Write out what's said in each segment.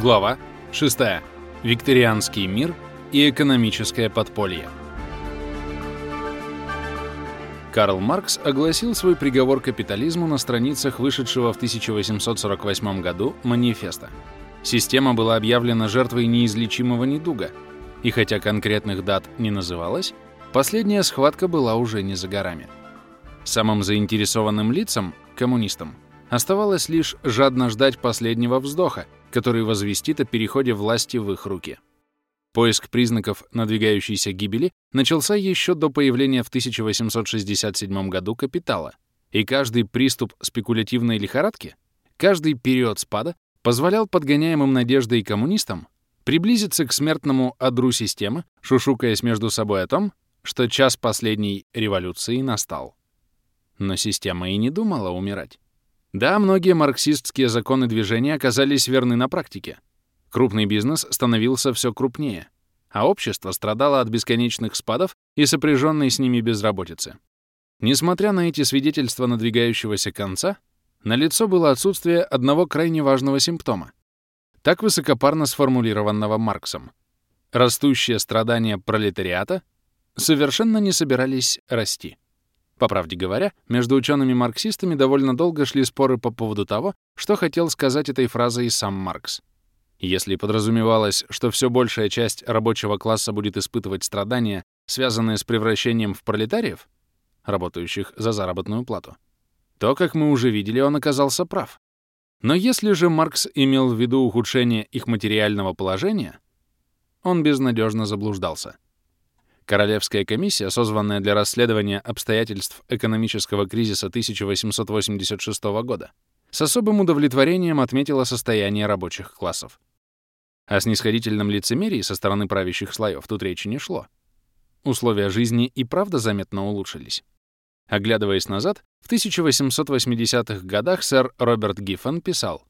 Глава 6. Викторианский мир и экономическое подполье. Карл Маркс огласил свой приговор капитализму на страницах вышедшего в 1848 году манифеста. Система была объявлена жертвой неизлечимого недуга, и хотя конкретных дат не называлось, последняя схватка была уже не за горами. Самым заинтересованным лицам, коммунистам, оставалось лишь жадно ждать последнего вздоха, который возвестит о переходе власти в их руки. Поиск признаков надвигающейся гибели начался еще до появления в 1867 году капитала, и каждый приступ спекулятивной лихорадки, каждый период спада позволял подгоняемым надеждой коммунистам приблизиться к смертному одру системы, шушукаясь между собой о том, что час последней революции настал. Но система и не думала умирать. Да, многие марксистские законы движения оказались верны на практике. Крупный бизнес становился все крупнее, а общество страдало от бесконечных спадов и сопряженной с ними безработицы. Несмотря на эти свидетельства надвигающегося конца, налицо было отсутствие одного крайне важного симптома, так высокопарно сформулированного Марксом. Растущие страдания пролетариата совершенно не собирались расти. По правде говоря, между учеными-марксистами довольно долго шли споры по поводу того, что хотел сказать этой фразой сам Маркс. Если подразумевалось, что все большая часть рабочего класса будет испытывать страдания, связанные с превращением в пролетариев, работающих за заработную плату, то, как мы уже видели, он оказался прав. Но если же Маркс имел в виду ухудшение их материального положения, он безнадежно заблуждался. Королевская комиссия, созванная для расследования обстоятельств экономического кризиса 1886 года, с особым удовлетворением отметила состояние рабочих классов. О снисходительном лицемерии со стороны правящих слоев тут речи не шло. Условия жизни и правда заметно улучшились. Оглядываясь назад, в 1880-х годах сэр Роберт Гиффен писал,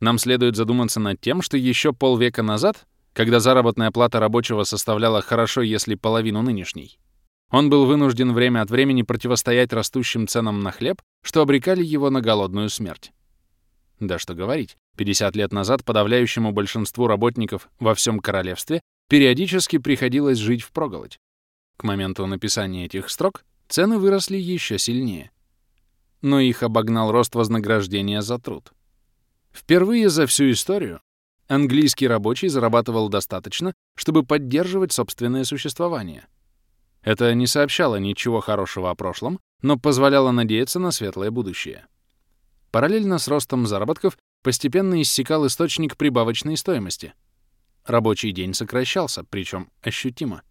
«Нам следует задуматься над тем, что еще полвека назад когда заработная плата рабочего составляла хорошо, если половину нынешней. Он был вынужден время от времени противостоять растущим ценам на хлеб, что обрекали его на голодную смерть. Да что говорить, 50 лет назад подавляющему большинству работников во всем королевстве периодически приходилось жить впроголодь. К моменту написания этих строк цены выросли еще сильнее. Но их обогнал рост вознаграждения за труд. Впервые за всю историю английский рабочий зарабатывал достаточно, чтобы поддерживать собственное существование. Это не сообщало ничего хорошего о прошлом, но позволяло надеяться на светлое будущее. Параллельно с ростом заработков постепенно иссякал источник прибавочной стоимости. Рабочий день сокращался, причем ощутимо.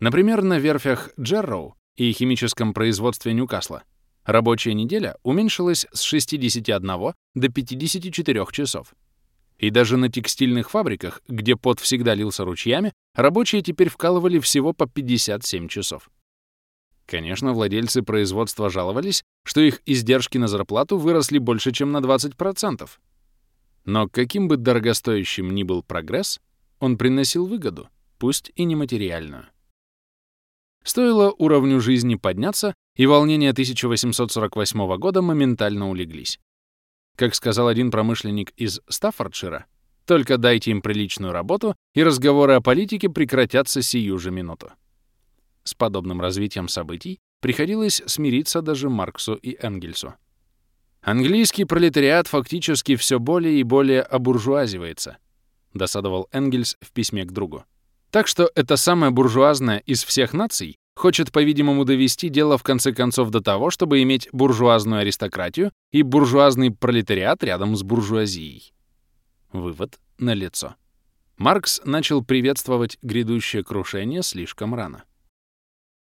Например, на верфях Джерроу и химическом производстве Ньюкасла рабочая неделя уменьшилась с 61 до 54 часов. И даже на текстильных фабриках, где пот всегда лился ручьями, рабочие теперь вкалывали всего по 57 часов. Конечно, владельцы производства жаловались, что их издержки на зарплату выросли больше, чем на 20%. Но каким бы дорогостоящим ни был прогресс, он приносил выгоду, пусть и нематериальную. Стоило уровню жизни подняться, и волнения 1848 года моментально улеглись. Как сказал один промышленник из Стаффордшира, только дайте им приличную работу, и разговоры о политике прекратятся сию же минуту. С подобным развитием событий приходилось смириться даже Марксу и Энгельсу. «Английский пролетариат фактически все более и более обуржуазивается», досадовал Энгельс в письме к другу. «Так что это самая буржуазная из всех наций хочет, по-видимому, довести дело в конце концов до того, чтобы иметь буржуазную аристократию и буржуазный пролетариат рядом с буржуазией. Вывод налицо. Маркс начал приветствовать грядущее крушение слишком рано.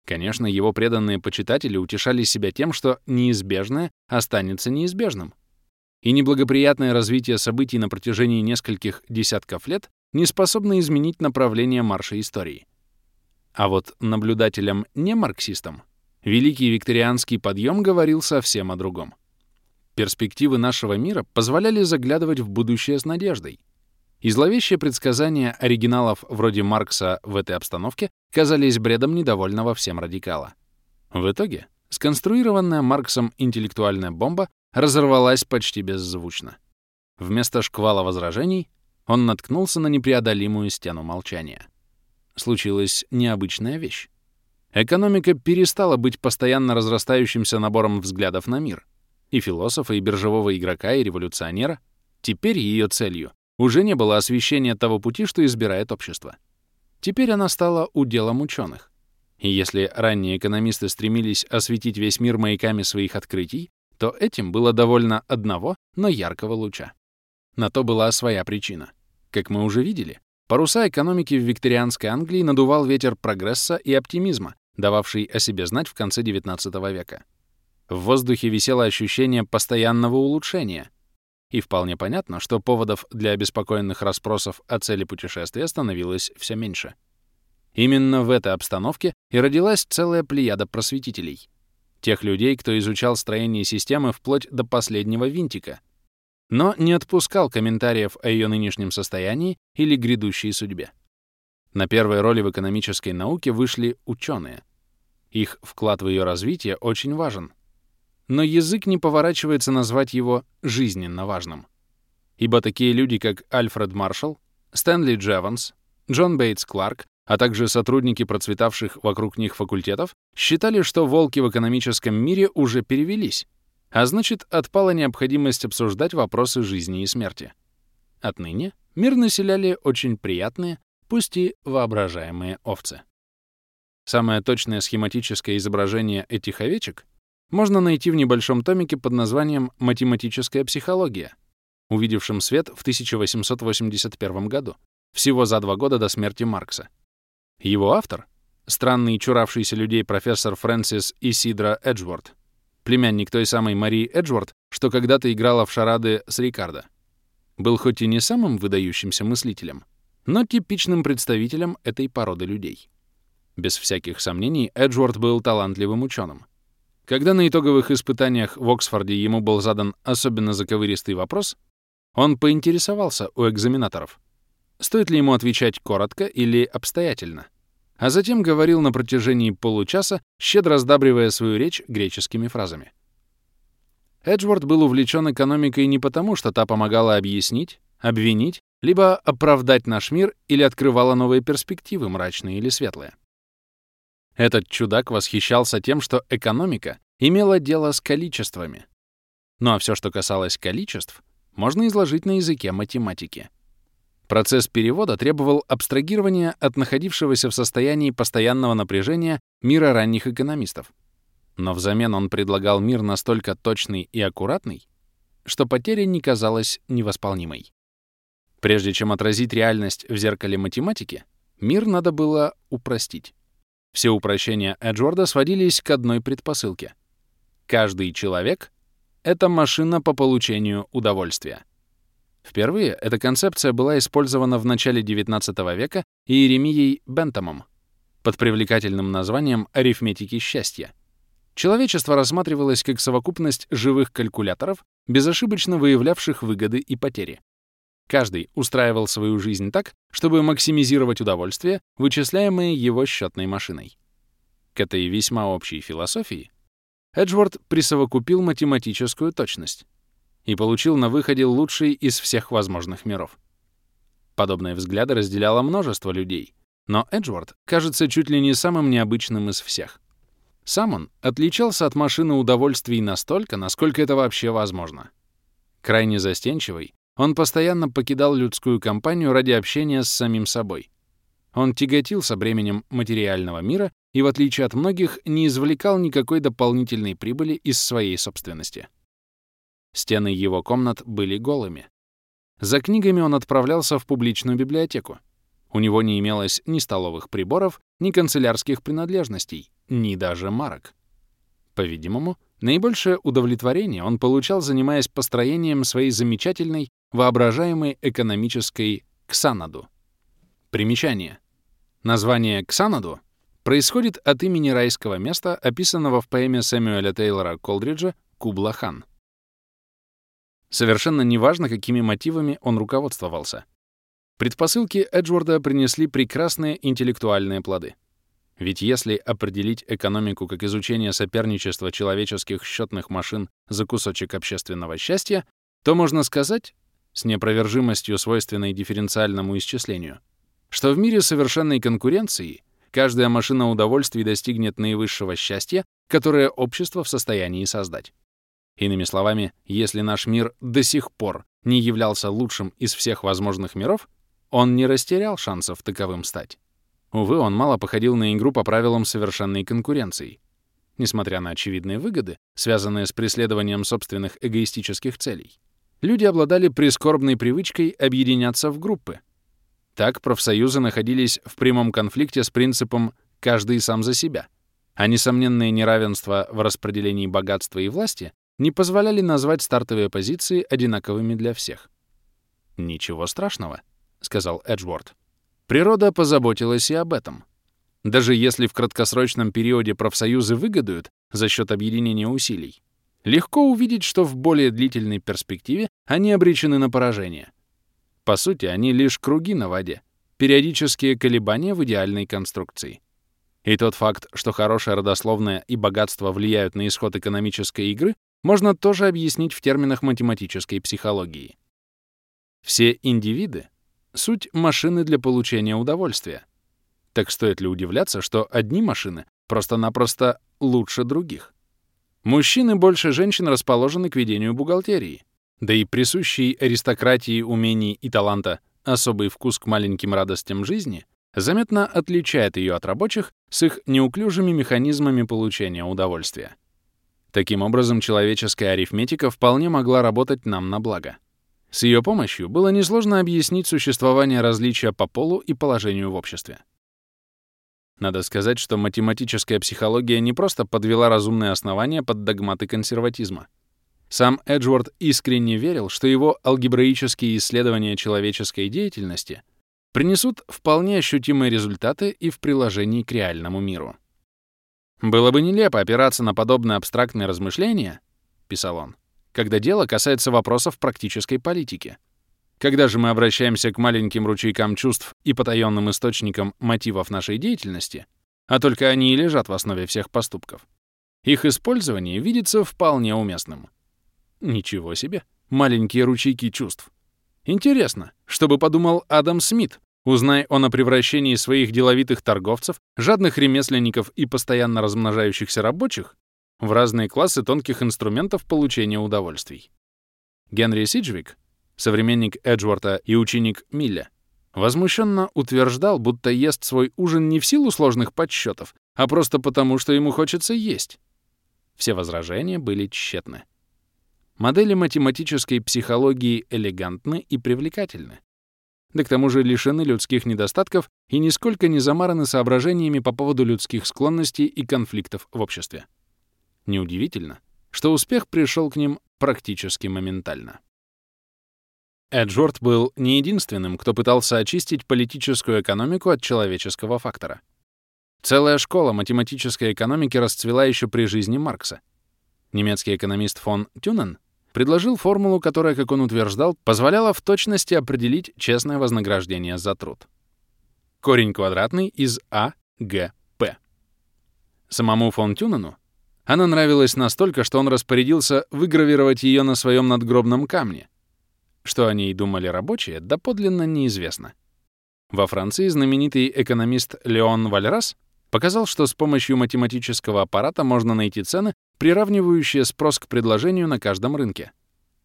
Конечно, его преданные почитатели утешали себя тем, что неизбежное останется неизбежным. И неблагоприятное развитие событий на протяжении нескольких десятков лет не способно изменить направление марша истории. А вот наблюдателям-не-марксистам великий викторианский подъем говорил совсем о другом. Перспективы нашего мира позволяли заглядывать в будущее с надеждой. И зловещие предсказания оригиналов вроде Маркса в этой обстановке казались бредом недовольного всем радикала. В итоге сконструированная Марксом интеллектуальная бомба разорвалась почти беззвучно. Вместо шквала возражений он наткнулся на непреодолимую стену молчания. Случилась необычная вещь. Экономика перестала быть постоянно разрастающимся набором взглядов на мир. И философа, и биржевого игрока, и революционера. Теперь ее целью уже не было освещение того пути, что избирает общество. Теперь она стала уделом ученых. И если ранние экономисты стремились осветить весь мир маяками своих открытий, то этим было довольно одного, но яркого луча. На то была своя причина. Как мы уже видели, паруса экономики в викторианской Англии надувал ветер прогресса и оптимизма, дававший о себе знать в конце XIX века. В воздухе висело ощущение постоянного улучшения, и вполне понятно, что поводов для обеспокоенных расспросов о цели путешествия становилось все меньше. Именно в этой обстановке и родилась целая плеяда просветителей. Тех людей, кто изучал строение системы вплоть до последнего винтика, но не отпускал комментариев о ее нынешнем состоянии или грядущей судьбе. На первой роли в экономической науке вышли ученые. Их вклад в ее развитие очень важен. Но язык не поворачивается назвать его жизненно важным. Ибо такие люди, как Альфред Маршалл, Стэнли Джеванс, Джон Бейтс Кларк, а также сотрудники процветавших вокруг них факультетов, считали, что волки в экономическом мире уже перевелись, а значит, отпала необходимость обсуждать вопросы жизни и смерти. Отныне мир населяли очень приятные, пусть и воображаемые овцы. Самое точное схематическое изображение этих овечек можно найти в небольшом томике под названием «Математическая психология», увидевшем свет в 1881 году, всего за два года до смерти Маркса. Его автор — странный чуравшийся людей профессор Фрэнсис Исидра Эджворд, племянник той самой Марии Эджворд, что когда-то играла в шарады с Рикардо. Был хоть и не самым выдающимся мыслителем, но типичным представителем этой породы людей. Без всяких сомнений, Эджворд был талантливым ученым. Когда на итоговых испытаниях в Оксфорде ему был задан особенно заковыристый вопрос, он поинтересовался у экзаменаторов, стоит ли ему отвечать коротко или обстоятельно а затем говорил на протяжении получаса, щедро сдабривая свою речь греческими фразами. Эджворд был увлечен экономикой не потому, что та помогала объяснить, обвинить, либо оправдать наш мир или открывала новые перспективы, мрачные или светлые. Этот чудак восхищался тем, что экономика имела дело с количествами. Ну а все, что касалось количеств, можно изложить на языке математики. Процесс перевода требовал абстрагирования от находившегося в состоянии постоянного напряжения мира ранних экономистов. Но взамен он предлагал мир настолько точный и аккуратный, что потеря не казалась невосполнимой. Прежде чем отразить реальность в зеркале математики, мир надо было упростить. Все упрощения Эджорда сводились к одной предпосылке. Каждый человек — это машина по получению удовольствия. Впервые эта концепция была использована в начале XIX века Иеремией Бентомом под привлекательным названием «арифметики счастья». Человечество рассматривалось как совокупность живых калькуляторов, безошибочно выявлявших выгоды и потери. Каждый устраивал свою жизнь так, чтобы максимизировать удовольствие, вычисляемое его счетной машиной. К этой весьма общей философии Эджворд присовокупил математическую точность, и получил на выходе лучший из всех возможных миров. Подобные взгляды разделяло множество людей, но Эджвард кажется чуть ли не самым необычным из всех. Сам он отличался от машины удовольствий настолько, насколько это вообще возможно. Крайне застенчивый, он постоянно покидал людскую компанию ради общения с самим собой. Он тяготился бременем материального мира и, в отличие от многих, не извлекал никакой дополнительной прибыли из своей собственности. Стены его комнат были голыми. За книгами он отправлялся в публичную библиотеку. У него не имелось ни столовых приборов, ни канцелярских принадлежностей, ни даже марок. По-видимому, наибольшее удовлетворение он получал, занимаясь построением своей замечательной, воображаемой экономической «Ксанаду». Примечание. Название «Ксанаду» происходит от имени райского места, описанного в поэме Сэмюэля Тейлора Колдриджа «Кубла-хан». Совершенно неважно, какими мотивами он руководствовался. Предпосылки Эджворда принесли прекрасные интеллектуальные плоды. Ведь если определить экономику как изучение соперничества человеческих счетных машин за кусочек общественного счастья, то можно сказать, с непровержимостью, свойственной дифференциальному исчислению, что в мире совершенной конкуренции каждая машина удовольствий достигнет наивысшего счастья, которое общество в состоянии создать. Иными словами, если наш мир до сих пор не являлся лучшим из всех возможных миров, он не растерял шансов таковым стать. Увы, он мало походил на игру по правилам совершенной конкуренции. Несмотря на очевидные выгоды, связанные с преследованием собственных эгоистических целей, люди обладали прискорбной привычкой объединяться в группы. Так профсоюзы находились в прямом конфликте с принципом «каждый сам за себя», а несомненное неравенство в распределении богатства и власти не позволяли назвать стартовые позиции одинаковыми для всех. «Ничего страшного», — сказал Эджворд. Природа позаботилась и об этом. Даже если в краткосрочном периоде профсоюзы выгодуют за счет объединения усилий, легко увидеть, что в более длительной перспективе они обречены на поражение. По сути, они лишь круги на воде, периодические колебания в идеальной конструкции. И тот факт, что хорошая родословная и богатство влияют на исход экономической игры, можно тоже объяснить в терминах математической психологии. Все индивиды — суть машины для получения удовольствия. Так стоит ли удивляться, что одни машины просто-напросто лучше других? Мужчины больше женщин расположены к ведению бухгалтерии, да и присущий аристократии умений и таланта особый вкус к маленьким радостям жизни заметно отличает ее от рабочих с их неуклюжими механизмами получения удовольствия. Таким образом, человеческая арифметика вполне могла работать нам на благо. С ее помощью было несложно объяснить существование различия по полу и положению в обществе. Надо сказать, что математическая психология не просто подвела разумные основания под догматы консерватизма. Сам Эджвард искренне верил, что его алгебраические исследования человеческой деятельности принесут вполне ощутимые результаты и в приложении к реальному миру. «Было бы нелепо опираться на подобные абстрактные размышления», — писал он, «когда дело касается вопросов практической политики. Когда же мы обращаемся к маленьким ручейкам чувств и потаенным источникам мотивов нашей деятельности, а только они и лежат в основе всех поступков, их использование видится вполне уместным. Ничего себе, маленькие ручейки чувств. Интересно, что бы подумал Адам Смит, Узнай он о превращении своих деловитых торговцев, жадных ремесленников и постоянно размножающихся рабочих в разные классы тонких инструментов получения удовольствий. Генри Сиджвик, современник Эджворта и ученик Милля, возмущенно утверждал, будто ест свой ужин не в силу сложных подсчетов, а просто потому, что ему хочется есть. Все возражения были тщетны. Модели математической психологии элегантны и привлекательны да к тому же лишены людских недостатков и нисколько не замараны соображениями по поводу людских склонностей и конфликтов в обществе. Неудивительно, что успех пришел к ним практически моментально. Эджворд был не единственным, кто пытался очистить политическую экономику от человеческого фактора. Целая школа математической экономики расцвела еще при жизни Маркса. Немецкий экономист фон Тюнен предложил формулу, которая, как он утверждал, позволяла в точности определить честное вознаграждение за труд. Корень квадратный из А, Г, П. Самому фон Тюнену она нравилась настолько, что он распорядился выгравировать ее на своем надгробном камне. Что о ней думали рабочие, доподлинно неизвестно. Во Франции знаменитый экономист Леон Вальрас показал, что с помощью математического аппарата можно найти цены, приравнивающее спрос к предложению на каждом рынке.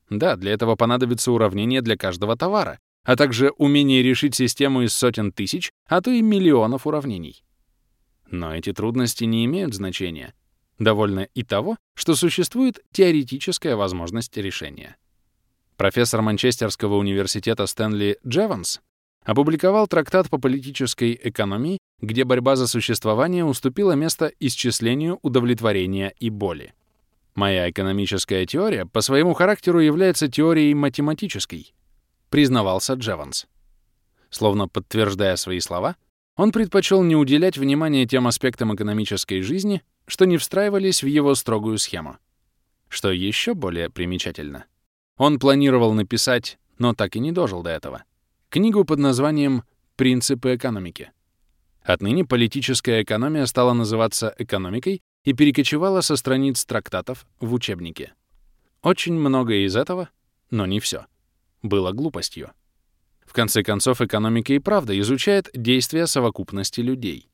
Да, для этого понадобится уравнение для каждого товара, а также умение решить систему из сотен тысяч, а то и миллионов уравнений. Но эти трудности не имеют значения. Довольно и того, что существует теоретическая возможность решения. Профессор Манчестерского университета Стэнли Джеванс опубликовал трактат по политической экономии, где борьба за существование уступила место исчислению удовлетворения и боли. Моя экономическая теория по своему характеру является теорией математической, признавался Джеванс. Словно подтверждая свои слова, он предпочел не уделять внимания тем аспектам экономической жизни, что не встраивались в его строгую схему. Что еще более примечательно, он планировал написать, но так и не дожил до этого — книгу под названием «Принципы экономики». Отныне политическая экономия стала называться экономикой и перекочевала со страниц трактатов в учебники. Очень многое из этого, но не все, было глупостью. В конце концов, экономика и правда изучает действия совокупности людей.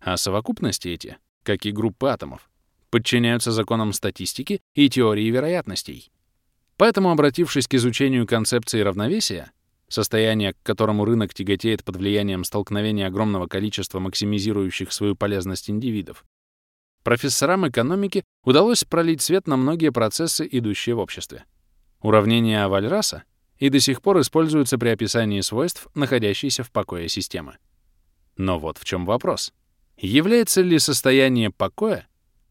А совокупности эти, как и группы атомов, подчиняются законам статистики и теории вероятностей. Поэтому, обратившись к изучению концепции равновесия, состояние, к которому рынок тяготеет под влиянием столкновения огромного количества максимизирующих свою полезность индивидов, профессорам экономики удалось пролить свет на многие процессы, идущие в обществе. Уравнения Вальраса и до сих пор используются при описании свойств, находящейся в покое системы. Но вот в чем вопрос. Является ли состояние покоя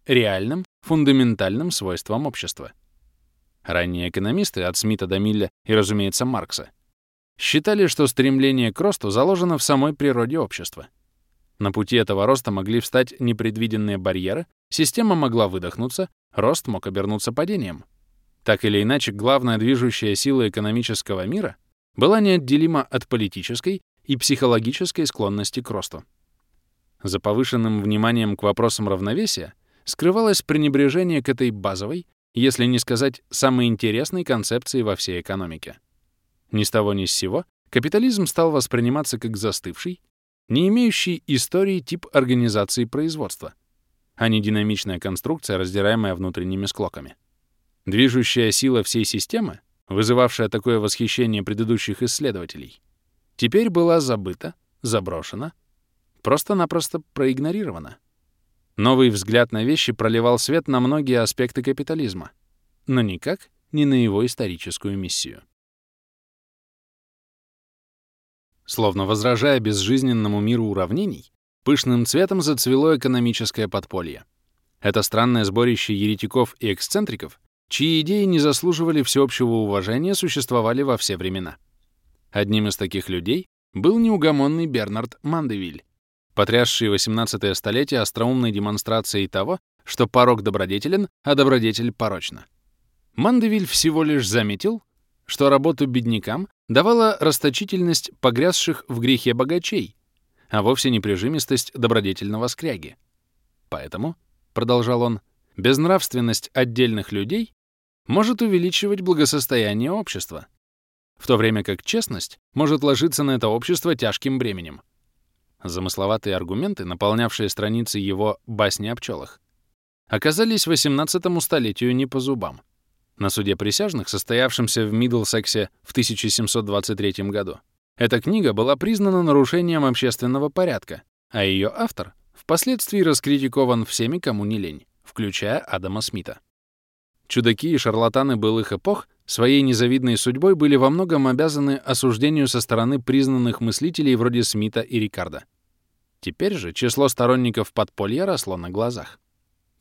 реальным, фундаментальным свойством общества? Ранние экономисты, от Смита до Милля и, разумеется, Маркса, считали, что стремление к росту заложено в самой природе общества. На пути этого роста могли встать непредвиденные барьеры, система могла выдохнуться, рост мог обернуться падением. Так или иначе, главная движущая сила экономического мира была неотделима от политической и психологической склонности к росту. За повышенным вниманием к вопросам равновесия скрывалось пренебрежение к этой базовой, если не сказать самой интересной концепции во всей экономике. Ни с того ни с сего капитализм стал восприниматься как застывший, не имеющий истории тип организации производства, а не динамичная конструкция, раздираемая внутренними склоками. Движущая сила всей системы, вызывавшая такое восхищение предыдущих исследователей, теперь была забыта, заброшена, просто-напросто проигнорирована. Новый взгляд на вещи проливал свет на многие аспекты капитализма, но никак не на его историческую миссию. Словно возражая безжизненному миру уравнений, пышным цветом зацвело экономическое подполье. Это странное сборище еретиков и эксцентриков, чьи идеи не заслуживали всеобщего уважения, существовали во все времена. Одним из таких людей был неугомонный Бернард Мандевиль, потрясший 18 столетие остроумной демонстрацией того, что порог добродетелен, а добродетель порочна. Мандевиль всего лишь заметил, что работу беднякам давала расточительность погрязших в грехе богачей, а вовсе не прижимистость добродетельного скряги. Поэтому, — продолжал он, — безнравственность отдельных людей может увеличивать благосостояние общества, в то время как честность может ложиться на это общество тяжким бременем. Замысловатые аргументы, наполнявшие страницы его «Басни о пчелах», оказались XVIII столетию не по зубам. На суде присяжных, состоявшемся в Мидлсексе в 1723 году, эта книга была признана нарушением общественного порядка, а ее автор впоследствии раскритикован всеми, кому не лень, включая Адама Смита. Чудаки и шарлатаны былых эпох своей незавидной судьбой были во многом обязаны осуждению со стороны признанных мыслителей вроде Смита и Рикарда. Теперь же число сторонников подполья росло на глазах.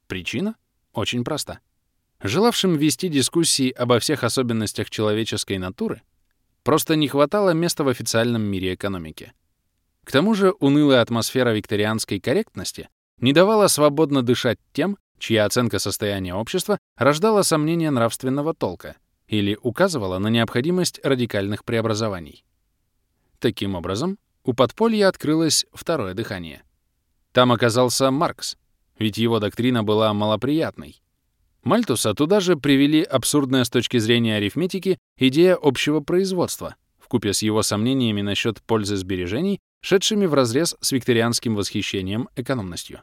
Причина очень проста. Желавшим вести дискуссии обо всех особенностях человеческой натуры просто не хватало места в официальном мире экономики. К тому же унылая атмосфера викторианской корректности не давала свободно дышать тем, чья оценка состояния общества рождала сомнения нравственного толка или указывала на необходимость радикальных преобразований. Таким образом, у подполья открылось второе дыхание. Там оказался Маркс, ведь его доктрина была малоприятной, Мальтуса туда же привели абсурдная с точки зрения арифметики идея общего производства, вкупе с его сомнениями насчет пользы сбережений, шедшими вразрез с викторианским восхищением экономностью.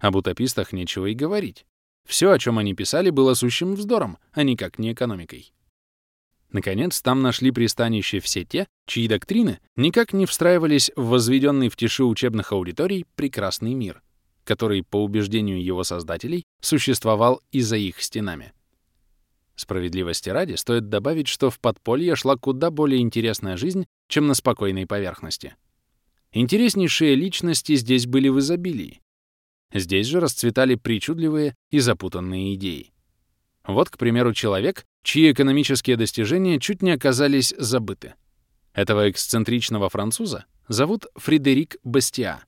Об утопистах нечего и говорить. Все, о чем они писали, было сущим вздором, а никак не экономикой. Наконец, там нашли пристанище все те, чьи доктрины никак не встраивались в возведенный в тиши учебных аудиторий прекрасный мир — который, по убеждению его создателей, существовал и за их стенами. Справедливости ради стоит добавить, что в подполье шла куда более интересная жизнь, чем на спокойной поверхности. Интереснейшие личности здесь были в изобилии. Здесь же расцветали причудливые и запутанные идеи. Вот, к примеру, человек, чьи экономические достижения чуть не оказались забыты. Этого эксцентричного француза зовут Фредерик Бастиа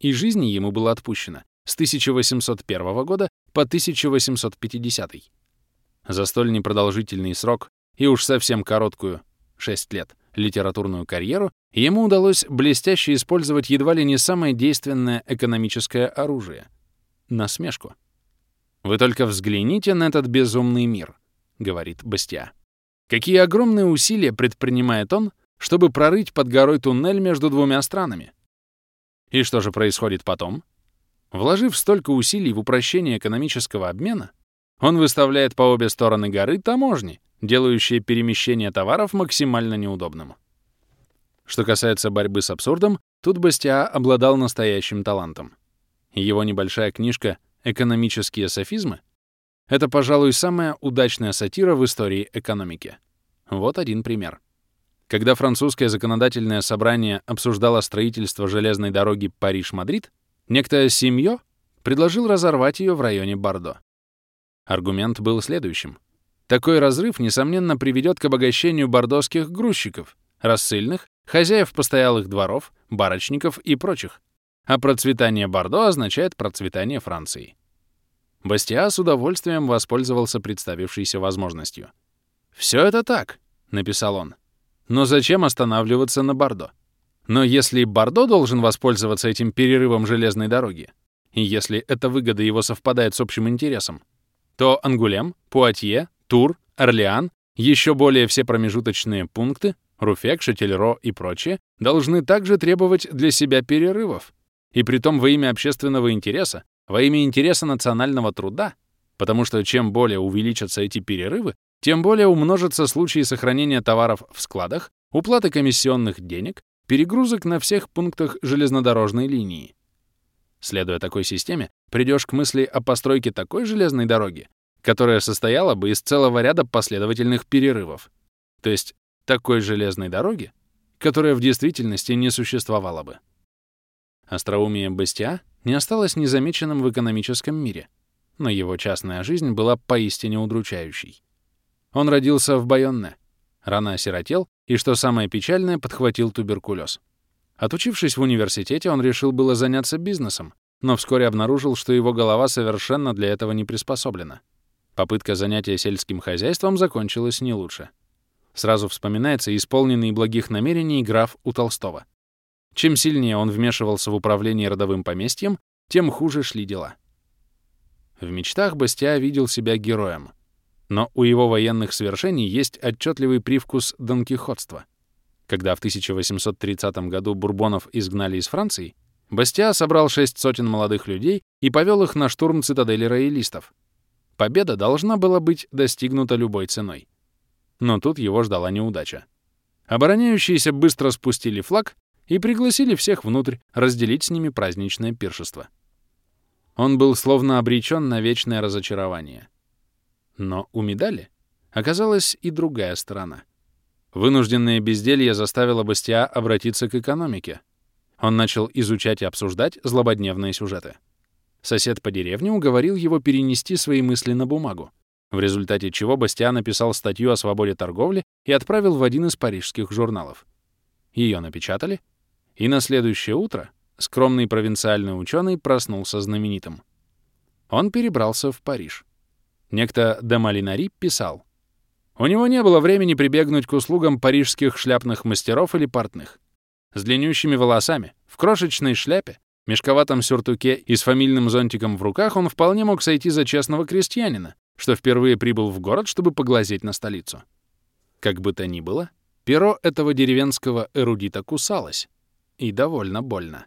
и жизни ему было отпущено с 1801 года по 1850. За столь непродолжительный срок и уж совсем короткую, 6 лет, литературную карьеру, ему удалось блестяще использовать едва ли не самое действенное экономическое оружие — насмешку. «Вы только взгляните на этот безумный мир», — говорит Бастиа. Какие огромные усилия предпринимает он, чтобы прорыть под горой туннель между двумя странами? И что же происходит потом? Вложив столько усилий в упрощение экономического обмена, он выставляет по обе стороны горы таможни, делающие перемещение товаров максимально неудобным. Что касается борьбы с абсурдом, тут Бастиа обладал настоящим талантом. Его небольшая книжка «Экономические софизмы» — это, пожалуй, самая удачная сатира в истории экономики. Вот один пример. Когда французское законодательное собрание обсуждало строительство железной дороги Париж-Мадрид, некто Симьё предложил разорвать ее в районе Бордо. Аргумент был следующим. Такой разрыв, несомненно, приведет к обогащению бордоских грузчиков, рассыльных, хозяев постоялых дворов, барочников и прочих. А процветание Бордо означает процветание Франции. Бастиа с удовольствием воспользовался представившейся возможностью. «Все это так», — написал он. «Но зачем останавливаться на Бордо? Но если Бордо должен воспользоваться этим перерывом железной дороги, и если эта выгода его совпадает с общим интересом, то Ангулем, Пуатье, Тур, Орлеан, еще более все промежуточные пункты, Руфек, Шательро и прочие, должны также требовать для себя перерывов, и притом во имя общественного интереса, во имя интереса национального труда, потому что чем более увеличатся эти перерывы, тем более умножатся случаи сохранения товаров в складах, уплаты комиссионных денег, перегрузок на всех пунктах железнодорожной линии. Следуя такой системе, придешь к мысли о постройке такой железной дороги, которая состояла бы из целого ряда последовательных перерывов. То есть такой железной дороги, которая в действительности не существовала бы. Остроумие Бастиа не осталось незамеченным в экономическом мире, но его частная жизнь была поистине удручающей. Он родился в Байонне, рано осиротел и, что самое печальное, подхватил туберкулез. Отучившись в университете, он решил было заняться бизнесом, но вскоре обнаружил, что его голова совершенно для этого не приспособлена. Попытка занятия сельским хозяйством закончилась не лучше. Сразу вспоминается исполненный благих намерений граф у Толстого. Чем сильнее он вмешивался в управление родовым поместьем, тем хуже шли дела. В мечтах Бастиа видел себя героем. Но у его военных свершений есть отчетливый привкус донкихотства — когда в 1830 году бурбонов изгнали из Франции, Бастиа собрал шесть сотен молодых людей и повел их на штурм цитадели роялистов. Победа должна была быть достигнута любой ценой. Но тут его ждала неудача. Обороняющиеся быстро спустили флаг и пригласили всех внутрь разделить с ними праздничное пиршество. Он был словно обречен на вечное разочарование. Но у медали оказалась и другая сторона. Вынужденное безделье заставило Бастиа обратиться к экономике. Он начал изучать и обсуждать злободневные сюжеты. Сосед по деревне уговорил его перенести свои мысли на бумагу, в результате чего Бастиа написал статью о свободе торговли и отправил в один из парижских журналов. Ее напечатали, и на следующее утро скромный провинциальный ученый проснулся знаменитым. Он перебрался в Париж. Некто де Малинари писал, у него не было времени прибегнуть к услугам парижских шляпных мастеров или портных. С длиннющими волосами, в крошечной шляпе, мешковатом сюртуке и с фамильным зонтиком в руках он вполне мог сойти за честного крестьянина, что впервые прибыл в город, чтобы поглазеть на столицу. Как бы то ни было, перо этого деревенского эрудита кусалось. И довольно больно.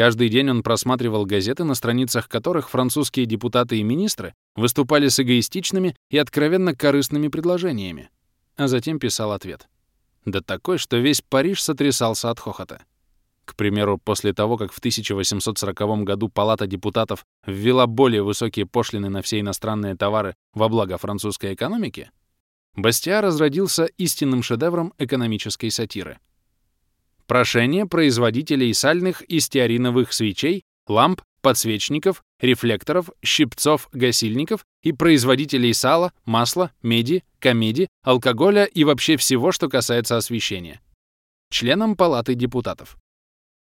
Каждый день он просматривал газеты, на страницах которых французские депутаты и министры выступали с эгоистичными и откровенно корыстными предложениями, а затем писал ответ. Да такой, что весь Париж сотрясался от хохота. К примеру, после того, как в 1840 году Палата депутатов ввела более высокие пошлины на все иностранные товары во благо французской экономики, Бастиа разродился истинным шедевром экономической сатиры — Прошение производителей сальных и стеариновых свечей, ламп, подсвечников, рефлекторов, щипцов, гасильников и производителей сала, масла, меди, комеди, алкоголя и вообще всего, что касается освещения. Членам Палаты депутатов.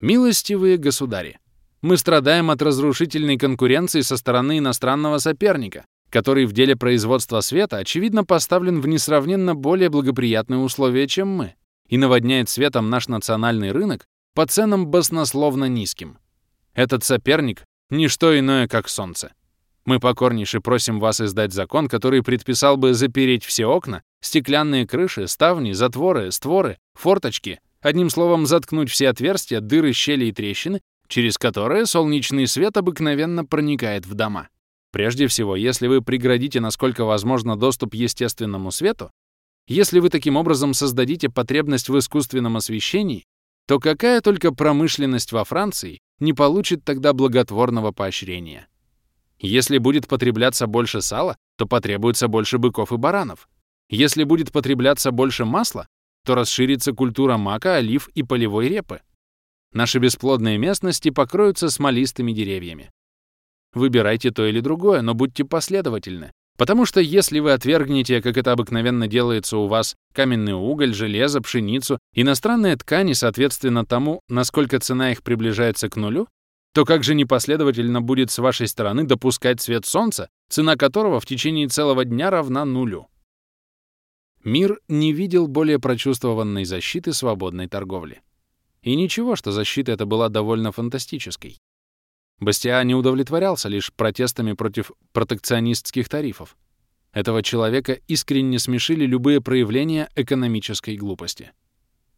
Милостивые государи, мы страдаем от разрушительной конкуренции со стороны иностранного соперника, который в деле производства света, очевидно, поставлен в несравненно более благоприятные условия, чем мы и наводняет светом наш национальный рынок по ценам баснословно низким. Этот соперник — ничто иное, как солнце. Мы покорнейше просим вас издать закон, который предписал бы запереть все окна, стеклянные крыши, ставни, затворы, створы, форточки, одним словом, заткнуть все отверстия, дыры, щели и трещины, через которые солнечный свет обыкновенно проникает в дома. Прежде всего, если вы преградите, насколько возможно, доступ естественному свету, если вы таким образом создадите потребность в искусственном освещении, то какая только промышленность во Франции не получит тогда благотворного поощрения? Если будет потребляться больше сала, то потребуется больше быков и баранов. Если будет потребляться больше масла, то расширится культура мака, олив и полевой репы. Наши бесплодные местности покроются смолистыми деревьями. Выбирайте то или другое, но будьте последовательны. Потому что если вы отвергнете, как это обыкновенно делается у вас, каменный уголь, железо, пшеницу, иностранные ткани, соответственно тому, насколько цена их приближается к нулю, то как же непоследовательно будет с вашей стороны допускать свет солнца, цена которого в течение целого дня равна нулю? Мир не видел более прочувствованной защиты свободной торговли. И ничего, что защита эта была довольно фантастической. Бастиа не удовлетворялся лишь протестами против протекционистских тарифов. Этого человека искренне смешили любые проявления экономической глупости.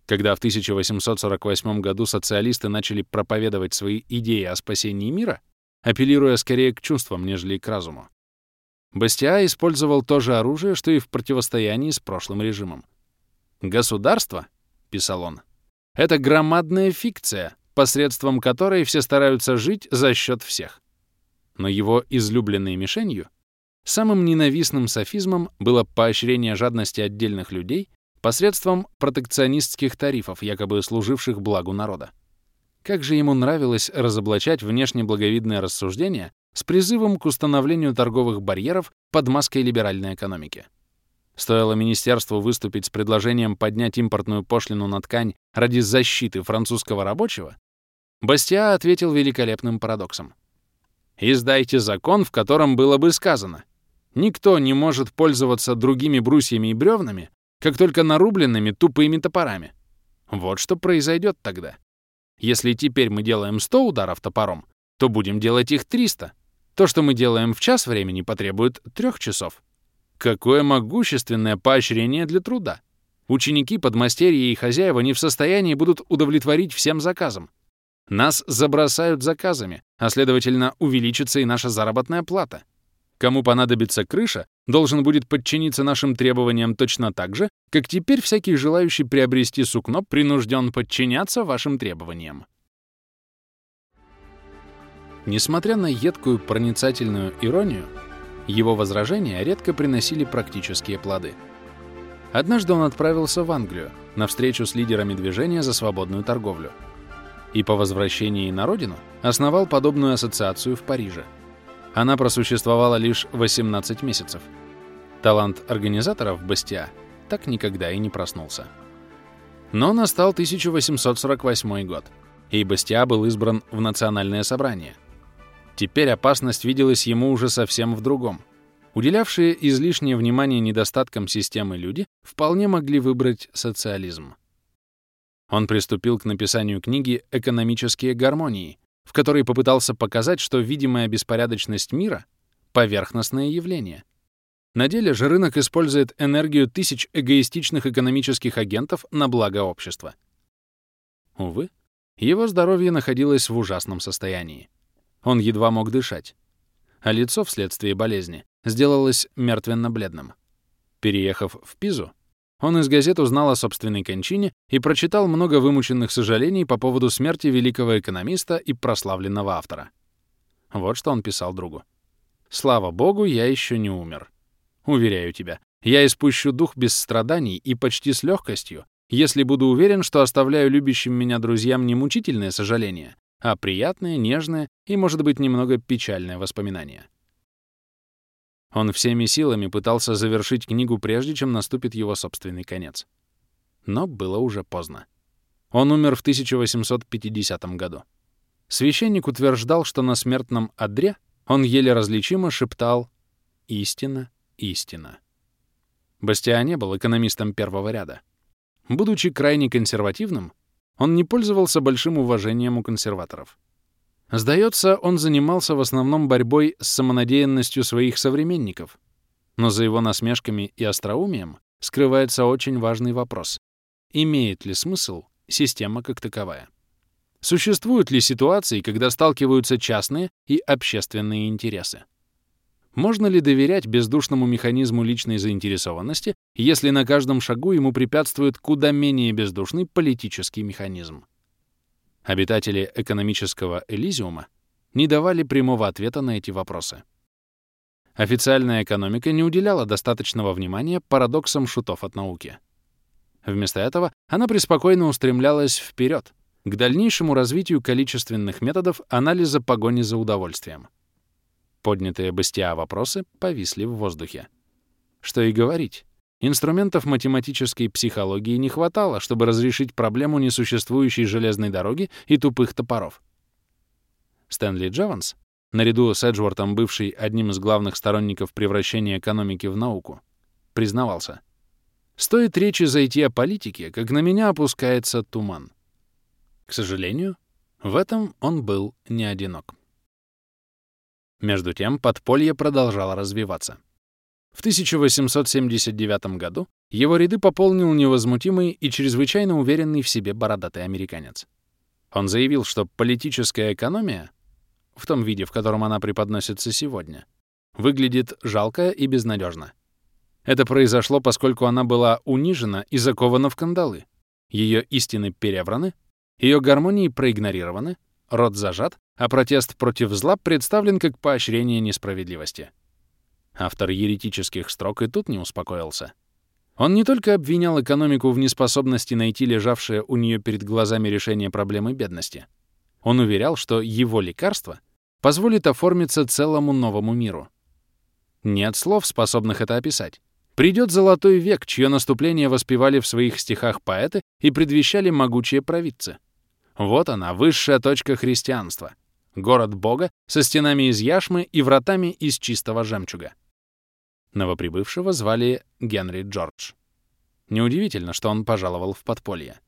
Когда в 1848 году социалисты начали проповедовать свои идеи о спасении мира, апеллируя скорее к чувствам, нежели к разуму, Бастиа использовал то же оружие, что и в противостоянии с прошлым режимом. «Государство», — писал он, — «это громадная фикция, посредством которой все стараются жить за счет всех. Но его излюбленной мишенью, самым ненавистным софизмом было поощрение жадности отдельных людей посредством протекционистских тарифов, якобы служивших благу народа. Как же ему нравилось разоблачать внешне благовидные рассуждения с призывом к установлению торговых барьеров под маской либеральной экономики. Стоило министерству выступить с предложением поднять импортную пошлину на ткань ради защиты французского рабочего, Бастиа ответил великолепным парадоксом. «Издайте закон, в котором было бы сказано, никто не может пользоваться другими брусьями и бревнами, как только нарубленными тупыми топорами. Вот что произойдет тогда. Если теперь мы делаем 100 ударов топором, то будем делать их 300. То, что мы делаем в час времени, потребует трех часов. Какое могущественное поощрение для труда! Ученики, подмастерья и хозяева не в состоянии будут удовлетворить всем заказам. Нас забросают заказами, а следовательно, увеличится и наша заработная плата. Кому понадобится крыша, должен будет подчиниться нашим требованиям точно так же, как теперь всякий желающий приобрести сукно принужден подчиняться вашим требованиям. Несмотря на едкую проницательную иронию, его возражения редко приносили практические плоды. Однажды он отправился в Англию на встречу с лидерами движения за свободную торговлю и по возвращении на родину основал подобную ассоциацию в Париже. Она просуществовала лишь 18 месяцев. Талант организаторов Бастиа так никогда и не проснулся. Но настал 1848 год, и Бастиа был избран в Национальное собрание. Теперь опасность виделась ему уже совсем в другом. Уделявшие излишнее внимание недостаткам системы люди вполне могли выбрать социализм. Он приступил к написанию книги «Экономические гармонии», в которой попытался показать, что видимая беспорядочность мира — поверхностное явление. На деле же рынок использует энергию тысяч эгоистичных экономических агентов на благо общества. Увы, его здоровье находилось в ужасном состоянии. Он едва мог дышать, а лицо вследствие болезни сделалось мертвенно-бледным. Переехав в Пизу, он из газет узнал о собственной кончине и прочитал много вымученных сожалений по поводу смерти великого экономиста и прославленного автора. Вот что он писал другу. «Слава богу, я еще не умер. Уверяю тебя, я испущу дух без страданий и почти с легкостью, если буду уверен, что оставляю любящим меня друзьям не мучительные сожаления, а приятные, нежные и, может быть, немного печальные воспоминания. Он всеми силами пытался завершить книгу, прежде чем наступит его собственный конец. Но было уже поздно. Он умер в 1850 году. Священник утверждал, что на смертном одре он еле различимо шептал «Истина, истина». Бастиа не был экономистом первого ряда. Будучи крайне консервативным, он не пользовался большим уважением у консерваторов. Сдается, он занимался в основном борьбой с самонадеянностью своих современников. Но за его насмешками и остроумием скрывается очень важный вопрос. Имеет ли смысл система как таковая? Существуют ли ситуации, когда сталкиваются частные и общественные интересы? Можно ли доверять бездушному механизму личной заинтересованности, если на каждом шагу ему препятствует куда менее бездушный политический механизм? Обитатели экономического Элизиума не давали прямого ответа на эти вопросы. Официальная экономика не уделяла достаточного внимания парадоксам шутов от науки. Вместо этого она преспокойно устремлялась вперед, к дальнейшему развитию количественных методов анализа погони за удовольствием. Поднятые Бастиа вопросы повисли в воздухе. Что и говорить, инструментов математической психологии не хватало, чтобы разрешить проблему несуществующей железной дороги и тупых топоров. Стэнли Джеванс, наряду с Эджвортом, бывший одним из главных сторонников превращения экономики в науку, признавался. «Стоит речи зайти о политике, как на меня опускается туман». К сожалению, в этом он был не одинок. Между тем, подполье продолжало развиваться. В 1879 году его ряды пополнил невозмутимый и чрезвычайно уверенный в себе бородатый американец. Он заявил, что политическая экономия, в том виде, в котором она преподносится сегодня, выглядит жалко и безнадежно. Это произошло, поскольку она была унижена и закована в кандалы. Ее истины перевраны, ее гармонии проигнорированы, рот зажат, а протест против зла представлен как поощрение несправедливости. Автор еретических строк и тут не успокоился. Он не только обвинял экономику в неспособности найти лежавшее у нее перед глазами решение проблемы бедности. Он уверял, что его лекарство позволит оформиться целому новому миру. Нет слов, способных это описать. Придет золотой век, чье наступление воспевали в своих стихах поэты и предвещали могучие провидцы. Вот она, высшая точка христианства — город Бога со стенами из яшмы и вратами из чистого жемчуга. Новоприбывшего звали Генри Джордж. Неудивительно, что он пожаловал в подполье.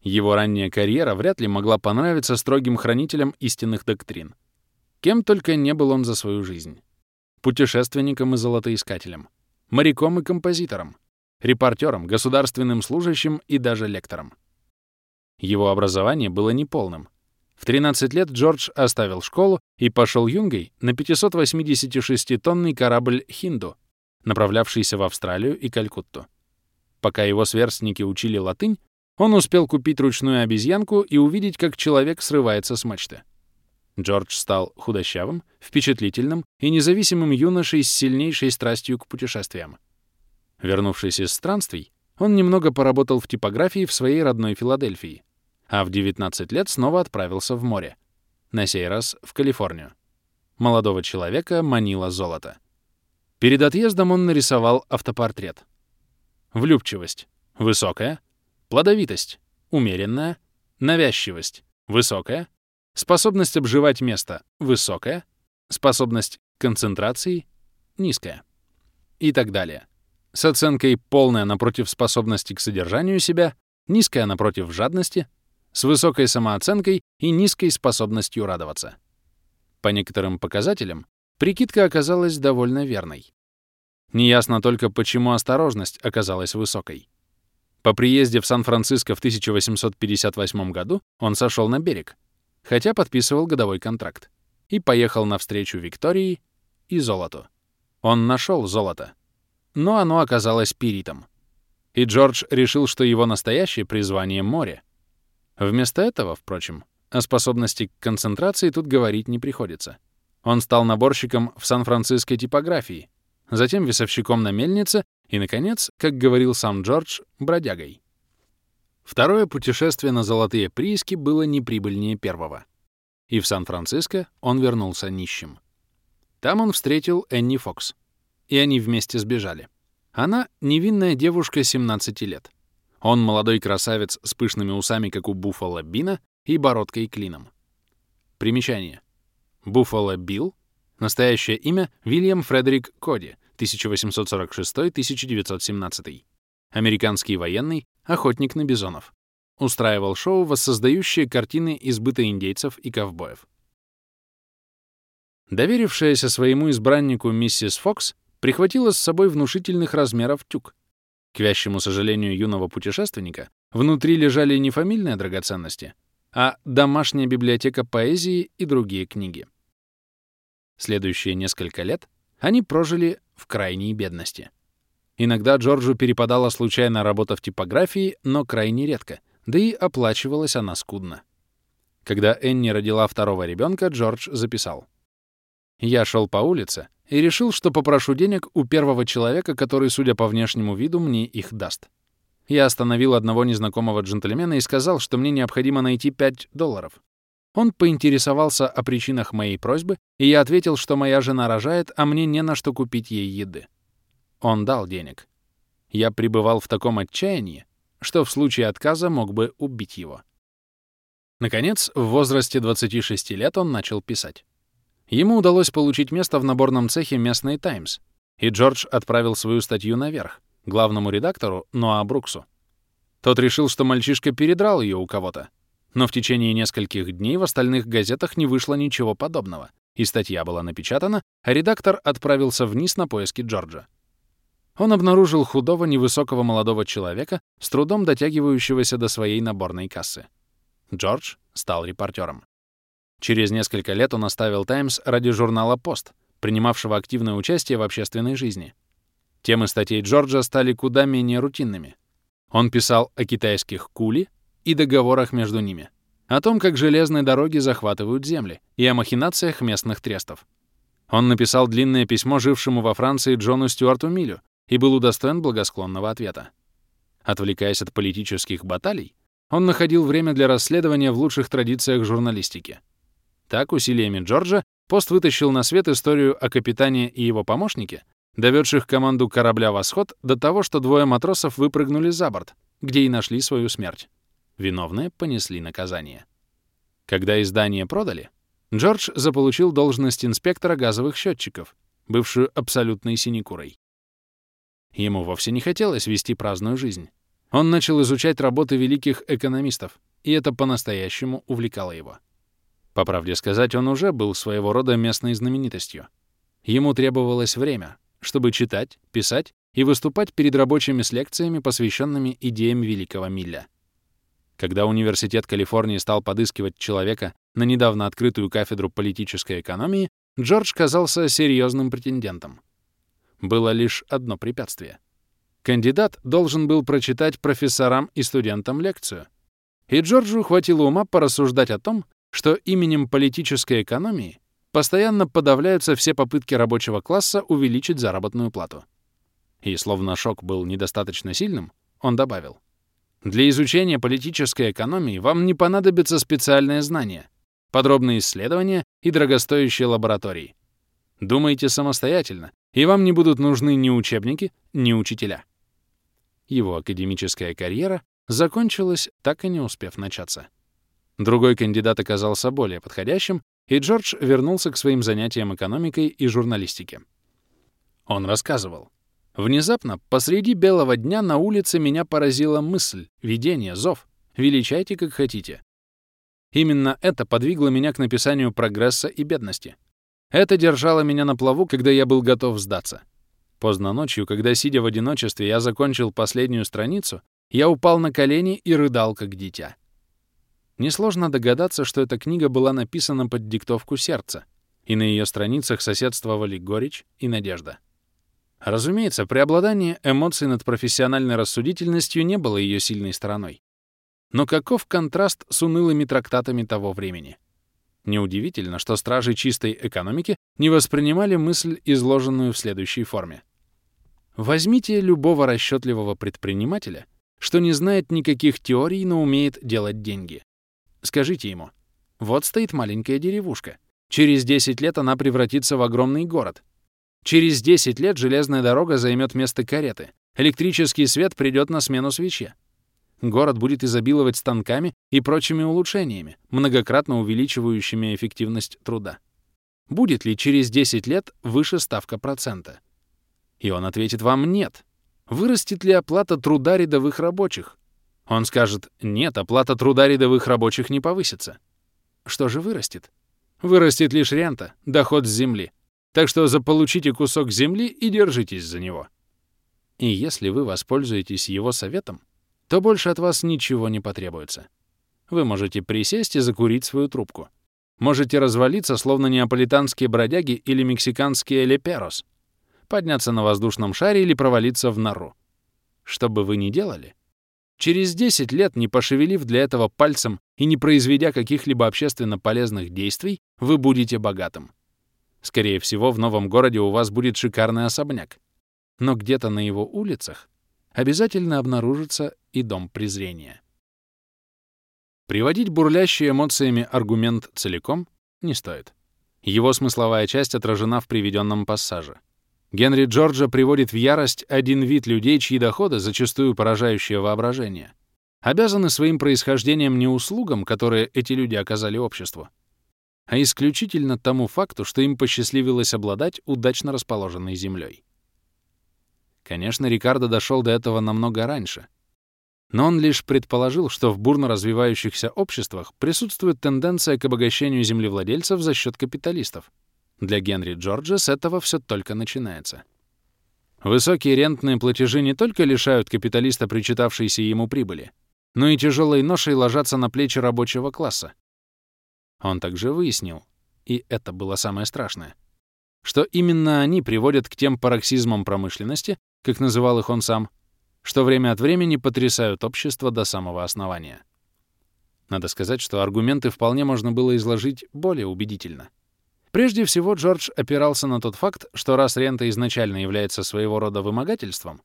Его ранняя карьера вряд ли могла понравиться строгим хранителям истинных доктрин. Кем только не был он за свою жизнь. Путешественником и золотоискателем, моряком и композитором, репортером, государственным служащим и даже лектором. Его образование было неполным, в 13 лет Джордж оставил школу и пошел юнгой на 586-тонный корабль «Хинду», направлявшийся в Австралию и Калькутту. Пока его сверстники учили латынь, он успел купить ручную обезьянку и увидеть, как человек срывается с мачты. Джордж стал худощавым, впечатлительным и независимым юношей с сильнейшей страстью к путешествиям. Вернувшись из странствий, он немного поработал в типографии в своей родной Филадельфии а в 19 лет снова отправился в море. На сей раз в Калифорнию. Молодого человека манило золото. Перед отъездом он нарисовал автопортрет. Влюбчивость — высокая, плодовитость — умеренная, навязчивость — высокая, способность обживать место — высокая, способность концентрации — низкая. И так далее. С оценкой полная напротив способности к содержанию себя, низкая напротив жадности — с высокой самооценкой и низкой способностью радоваться. По некоторым показателям, прикидка оказалась довольно верной. Неясно только, почему осторожность оказалась высокой. По приезде в Сан-Франциско в 1858 году он сошел на берег, хотя подписывал годовой контракт, и поехал навстречу Виктории и золоту. Он нашел золото, но оно оказалось пиритом. И Джордж решил, что его настоящее призвание — море — Вместо этого, впрочем, о способности к концентрации тут говорить не приходится. Он стал наборщиком в сан-франциской типографии, затем весовщиком на мельнице и, наконец, как говорил сам Джордж, бродягой. Второе путешествие на золотые прииски было неприбыльнее первого. И в Сан-Франциско он вернулся нищим. Там он встретил Энни Фокс, и они вместе сбежали. Она — невинная девушка 17 лет. Он молодой красавец с пышными усами, как у Буффало Бина, и бородкой клином. Примечание. Буффало Билл. Настоящее имя — Вильям Фредерик Коди, 1846-1917. Американский военный, охотник на бизонов. устраивал шоу, воссоздающее картины избыта индейцев и ковбоев. Доверившаяся своему избраннику миссис Фокс прихватила с собой внушительных размеров тюк. К вящему сожалению юного путешественника, внутри лежали не фамильные драгоценности, а домашняя библиотека поэзии и другие книги. Следующие несколько лет они прожили в крайней бедности. Иногда Джорджу перепадала случайная работа в типографии, но крайне редко, да и оплачивалась она скудно. Когда Энни родила второго ребенка, Джордж записал. «Я шел по улице и решил, что попрошу денег у первого человека, который, судя по внешнему виду, мне их даст. Я остановил одного незнакомого джентльмена и сказал, что мне необходимо найти 5 долларов. Он поинтересовался о причинах моей просьбы, и я ответил, что моя жена рожает, а мне не на что купить ей еды. Он дал денег. Я пребывал в таком отчаянии, что в случае отказа мог бы убить его. Наконец, в возрасте 26 лет он начал писать. Ему удалось получить место в наборном цехе местной «Таймс», и Джордж отправил свою статью наверх, главному редактору Ноа Бруксу. Тот решил, что мальчишка передрал ее у кого-то, но в течение нескольких дней в остальных газетах не вышло ничего подобного, и статья была напечатана, а редактор отправился вниз на поиски Джорджа. Он обнаружил худого, невысокого молодого человека, с трудом дотягивающегося до своей наборной кассы. Джордж стал репортером. Через несколько лет он оставил «Таймс» ради журнала «Пост», принимавшего активное участие в общественной жизни. Темы статей Джорджа стали куда менее рутинными. Он писал о китайских кули и договорах между ними, о том, как железные дороги захватывают земли, и о махинациях местных трестов. Он написал длинное письмо жившему во Франции Джону Стюарту Милю и был удостоен благосклонного ответа. Отвлекаясь от политических баталий, он находил время для расследования в лучших традициях журналистики. Так, усилиями Джорджа, пост вытащил на свет историю о капитане и его помощнике, доведших команду корабля «Восход» до того, что двое матросов выпрыгнули за борт, где и нашли свою смерть. Виновные понесли наказание. Когда издание продали, Джордж заполучил должность инспектора газовых счетчиков, бывшую абсолютной синекурой. Ему вовсе не хотелось вести праздную жизнь. Он начал изучать работы великих экономистов, и это по-настоящему увлекало его. По правде сказать, он уже был своего рода местной знаменитостью. Ему требовалось время, чтобы читать, писать и выступать перед рабочими с лекциями, посвященными идеям великого Милля. Когда Университет Калифорнии стал подыскивать человека на недавно открытую кафедру политической экономии, Джордж казался серьезным претендентом. Было лишь одно препятствие. Кандидат должен был прочитать профессорам и студентам лекцию. И Джорджу хватило ума порассуждать о том, что именем политической экономии постоянно подавляются все попытки рабочего класса увеличить заработную плату. И словно шок был недостаточно сильным, он добавил — для изучения политической экономии вам не понадобятся специальные знания, подробные исследования и дорогостоящие лаборатории. Думайте самостоятельно, и вам не будут нужны ни учебники, ни учителя. Его академическая карьера закончилась, так и не успев начаться. Другой кандидат оказался более подходящим, и Джордж вернулся к своим занятиям экономикой и журналистике. Он рассказывал. Внезапно, посреди белого дня на улице меня поразила мысль, видение, зов. Величайте, как хотите. Именно это подвигло меня к написанию прогресса и бедности. Это держало меня на плаву, когда я был готов сдаться. Поздно ночью, когда, сидя в одиночестве, я закончил последнюю страницу, я упал на колени и рыдал, как дитя. Несложно догадаться, что эта книга была написана под диктовку сердца, и на ее страницах соседствовали горечь и надежда. Разумеется, преобладание эмоций над профессиональной рассудительностью не было ее сильной стороной. Но каков контраст с унылыми трактатами того времени? Неудивительно, что стражи чистой экономики не воспринимали мысль, изложенную в следующей форме. Возьмите любого расчетливого предпринимателя, что не знает никаких теорий, но умеет делать деньги. Скажите ему, вот стоит маленькая деревушка. Через 10 лет она превратится в огромный город, Через 10 лет железная дорога займет место кареты. Электрический свет придет на смену свече. Город будет изобиловать станками и прочими улучшениями, многократно увеличивающими эффективность труда. Будет ли через 10 лет выше ставка процента? И он ответит вам «нет». Вырастет ли оплата труда рядовых рабочих? Он скажет, нет, оплата труда рядовых рабочих не повысится. Что же вырастет? Вырастет лишь рента, доход с земли. Так что заполучите кусок земли и держитесь за него. И если вы воспользуетесь его советом, то больше от вас ничего не потребуется. Вы можете присесть и закурить свою трубку. Можете развалиться, словно неаполитанские бродяги или мексиканские леперос, подняться на воздушном шаре или провалиться в нору. Что бы вы ни делали, через 10 лет, не пошевелив для этого пальцем и не произведя каких-либо общественно полезных действий, вы будете богатым. Скорее всего, в новом городе у вас будет шикарный особняк. Но где-то на его улицах обязательно обнаружится и дом презрения. Приводить бурлящие эмоциями аргумент целиком не стоит. Его смысловая часть отражена в приведенном пассаже. Генри Джорджа приводит в ярость один вид людей, чьи доходы, зачастую поражающее воображение, обязаны своим происхождением не услугам, которые эти люди оказали обществу, а исключительно тому факту, что им посчастливилось обладать удачно расположенной землей. Конечно, Рикардо дошел до этого намного раньше. Но он лишь предположил, что в бурно развивающихся обществах присутствует тенденция к обогащению землевладельцев за счет капиталистов. Для Генри Джорджа с этого все только начинается. Высокие рентные платежи не только лишают капиталиста причитавшейся ему прибыли, но и тяжелой ношей ложатся на плечи рабочего класса. Он также выяснил, и это было самое страшное, что именно они приводят к тем пароксизмам промышленности, как называл их он сам, что время от времени потрясают общество до самого основания. Надо сказать, что аргументы вполне можно было изложить более убедительно. Прежде всего, Джордж опирался на тот факт, что раз рента изначально является своего рода вымогательством,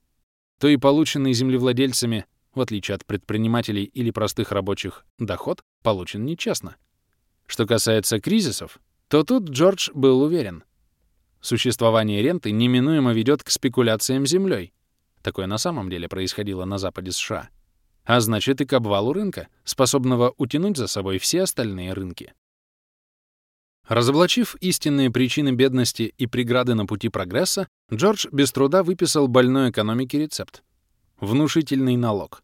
то и полученный землевладельцами, в отличие от предпринимателей или простых рабочих, доход получен нечестно. Что касается кризисов, то тут Джордж был уверен. Существование ренты неминуемо ведет к спекуляциям землей. Такое на самом деле происходило на западе США. А значит и к обвалу рынка, способного утянуть за собой все остальные рынки. Разоблачив истинные причины бедности и преграды на пути прогресса, Джордж без труда выписал больной экономике рецепт. Внушительный налог.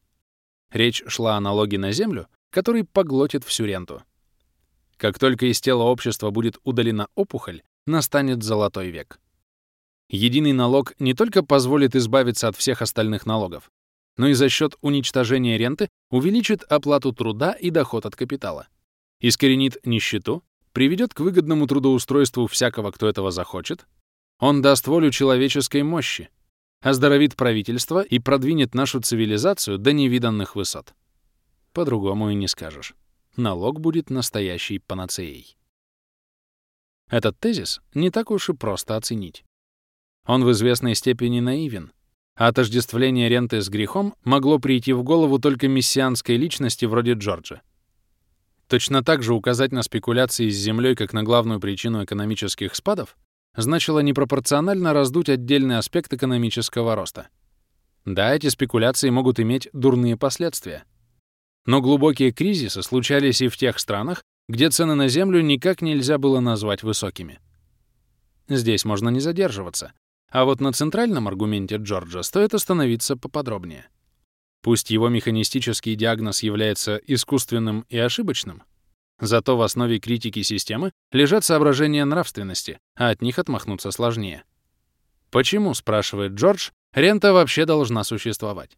Речь шла о налоге на землю, который поглотит всю ренту. Как только из тела общества будет удалена опухоль, настанет золотой век. Единый налог не только позволит избавиться от всех остальных налогов, но и за счет уничтожения ренты увеличит оплату труда и доход от капитала, искоренит нищету, приведет к выгодному трудоустройству всякого, кто этого захочет, он даст волю человеческой мощи, оздоровит правительство и продвинет нашу цивилизацию до невиданных высот. По-другому и не скажешь. Налог будет настоящей панацеей. Этот тезис не так уж и просто оценить. Он в известной степени наивен, а отождествление ренты с грехом могло прийти в голову только мессианской личности вроде Джорджа. Точно так же указать на спекуляции с землей как на главную причину экономических спадов значило непропорционально раздуть отдельный аспект экономического роста. Да, эти спекуляции могут иметь дурные последствия. Но глубокие кризисы случались и в тех странах, где цены на землю никак нельзя было назвать высокими. Здесь можно не задерживаться, а вот на центральном аргументе Джорджа стоит остановиться поподробнее. Пусть его механистический диагноз является искусственным и ошибочным, зато в основе критики системы лежат соображения нравственности, а от них отмахнуться сложнее. Почему, спрашивает Джордж, рента вообще должна существовать?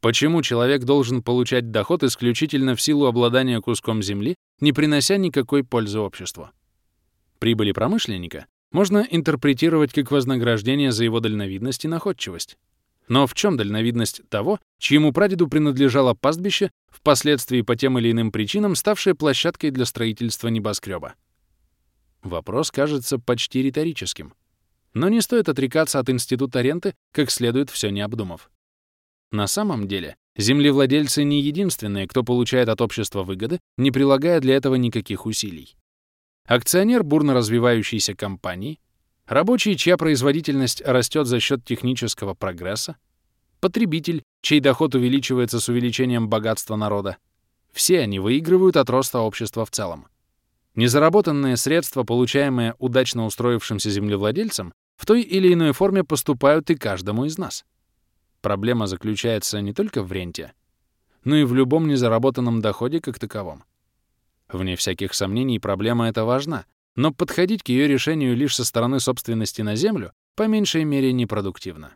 Почему человек должен получать доход исключительно в силу обладания куском земли, не принося никакой пользы обществу? Прибыли промышленника можно интерпретировать как вознаграждение за его дальновидность и находчивость. Но в чем дальновидность того, чьему прадеду принадлежало пастбище, впоследствии по тем или иным причинам ставшее площадкой для строительства небоскреба? Вопрос кажется почти риторическим. Но не стоит отрекаться от института ренты, как следует все не обдумав. На самом деле, землевладельцы не единственные, кто получает от общества выгоды, не прилагая для этого никаких усилий. Акционер бурно развивающейся компании, рабочий, чья производительность растет за счет технического прогресса, потребитель, чей доход увеличивается с увеличением богатства народа, все они выигрывают от роста общества в целом. Незаработанные средства, получаемые удачно устроившимся землевладельцем, в той или иной форме поступают и каждому из нас. Проблема заключается не только в ренте, но и в любом незаработанном доходе как таковом. Вне всяких сомнений, проблема эта важна, но подходить к ее решению лишь со стороны собственности на землю по меньшей мере непродуктивно.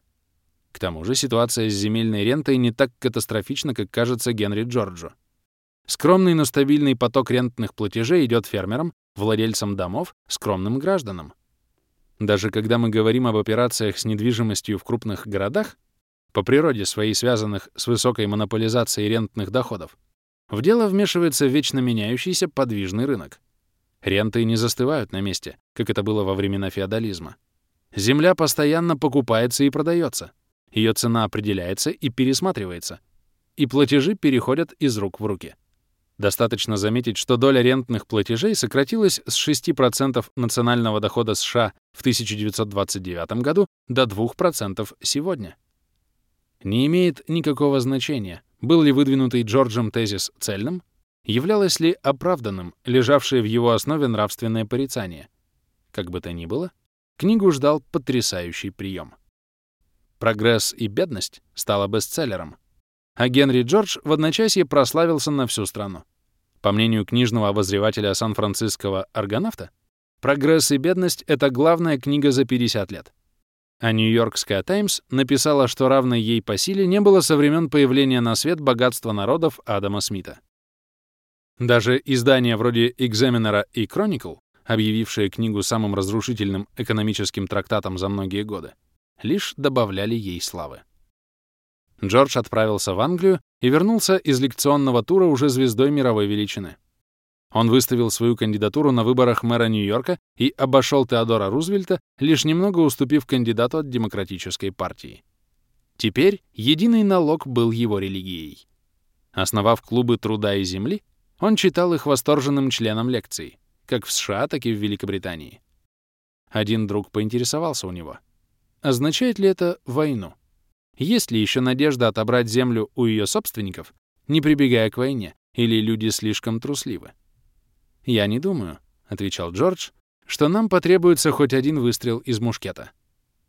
К тому же ситуация с земельной рентой не так катастрофична, как кажется Генри Джорджу. Скромный, но стабильный поток рентных платежей идет фермерам, владельцам домов, скромным гражданам. Даже когда мы говорим об операциях с недвижимостью в крупных городах, по природе своей связанных с высокой монополизацией рентных доходов, в дело вмешивается вечно меняющийся подвижный рынок. Ренты не застывают на месте, как это было во времена феодализма. Земля постоянно покупается и продается. Ее цена определяется и пересматривается. И платежи переходят из рук в руки. Достаточно заметить, что доля рентных платежей сократилась с 6% национального дохода США в 1929 году до 2% сегодня. Не имеет никакого значения, был ли выдвинутый Джорджем тезис цельным, являлось ли оправданным лежавшее в его основе нравственное порицание. Как бы то ни было, книгу ждал потрясающий прием. «Прогресс и бедность» стала бестселлером, а Генри Джордж в одночасье прославился на всю страну. По мнению книжного обозревателя сан-франциского аргонавта, «Прогресс и бедность» — это главная книга за 50 лет. А Нью-Йоркская Таймс написала, что равной ей по силе не было со времен появления на свет богатства народов Адама Смита. Даже издания вроде «Экзаменера» и «Chronicle», объявившие книгу самым разрушительным экономическим трактатом за многие годы, лишь добавляли ей славы. Джордж отправился в Англию и вернулся из лекционного тура уже звездой мировой величины. Он выставил свою кандидатуру на выборах мэра Нью-Йорка и обошел Теодора Рузвельта, лишь немного уступив кандидату от Демократической партии. Теперь единый налог был его религией. Основав клубы труда и земли, он читал их восторженным членам лекций, как в США, так и в Великобритании. Один друг поинтересовался у него, означает ли это войну? Есть ли еще надежда отобрать землю у ее собственников, не прибегая к войне, или люди слишком трусливы? «Я не думаю», — отвечал Джордж, «что нам потребуется хоть один выстрел из мушкета.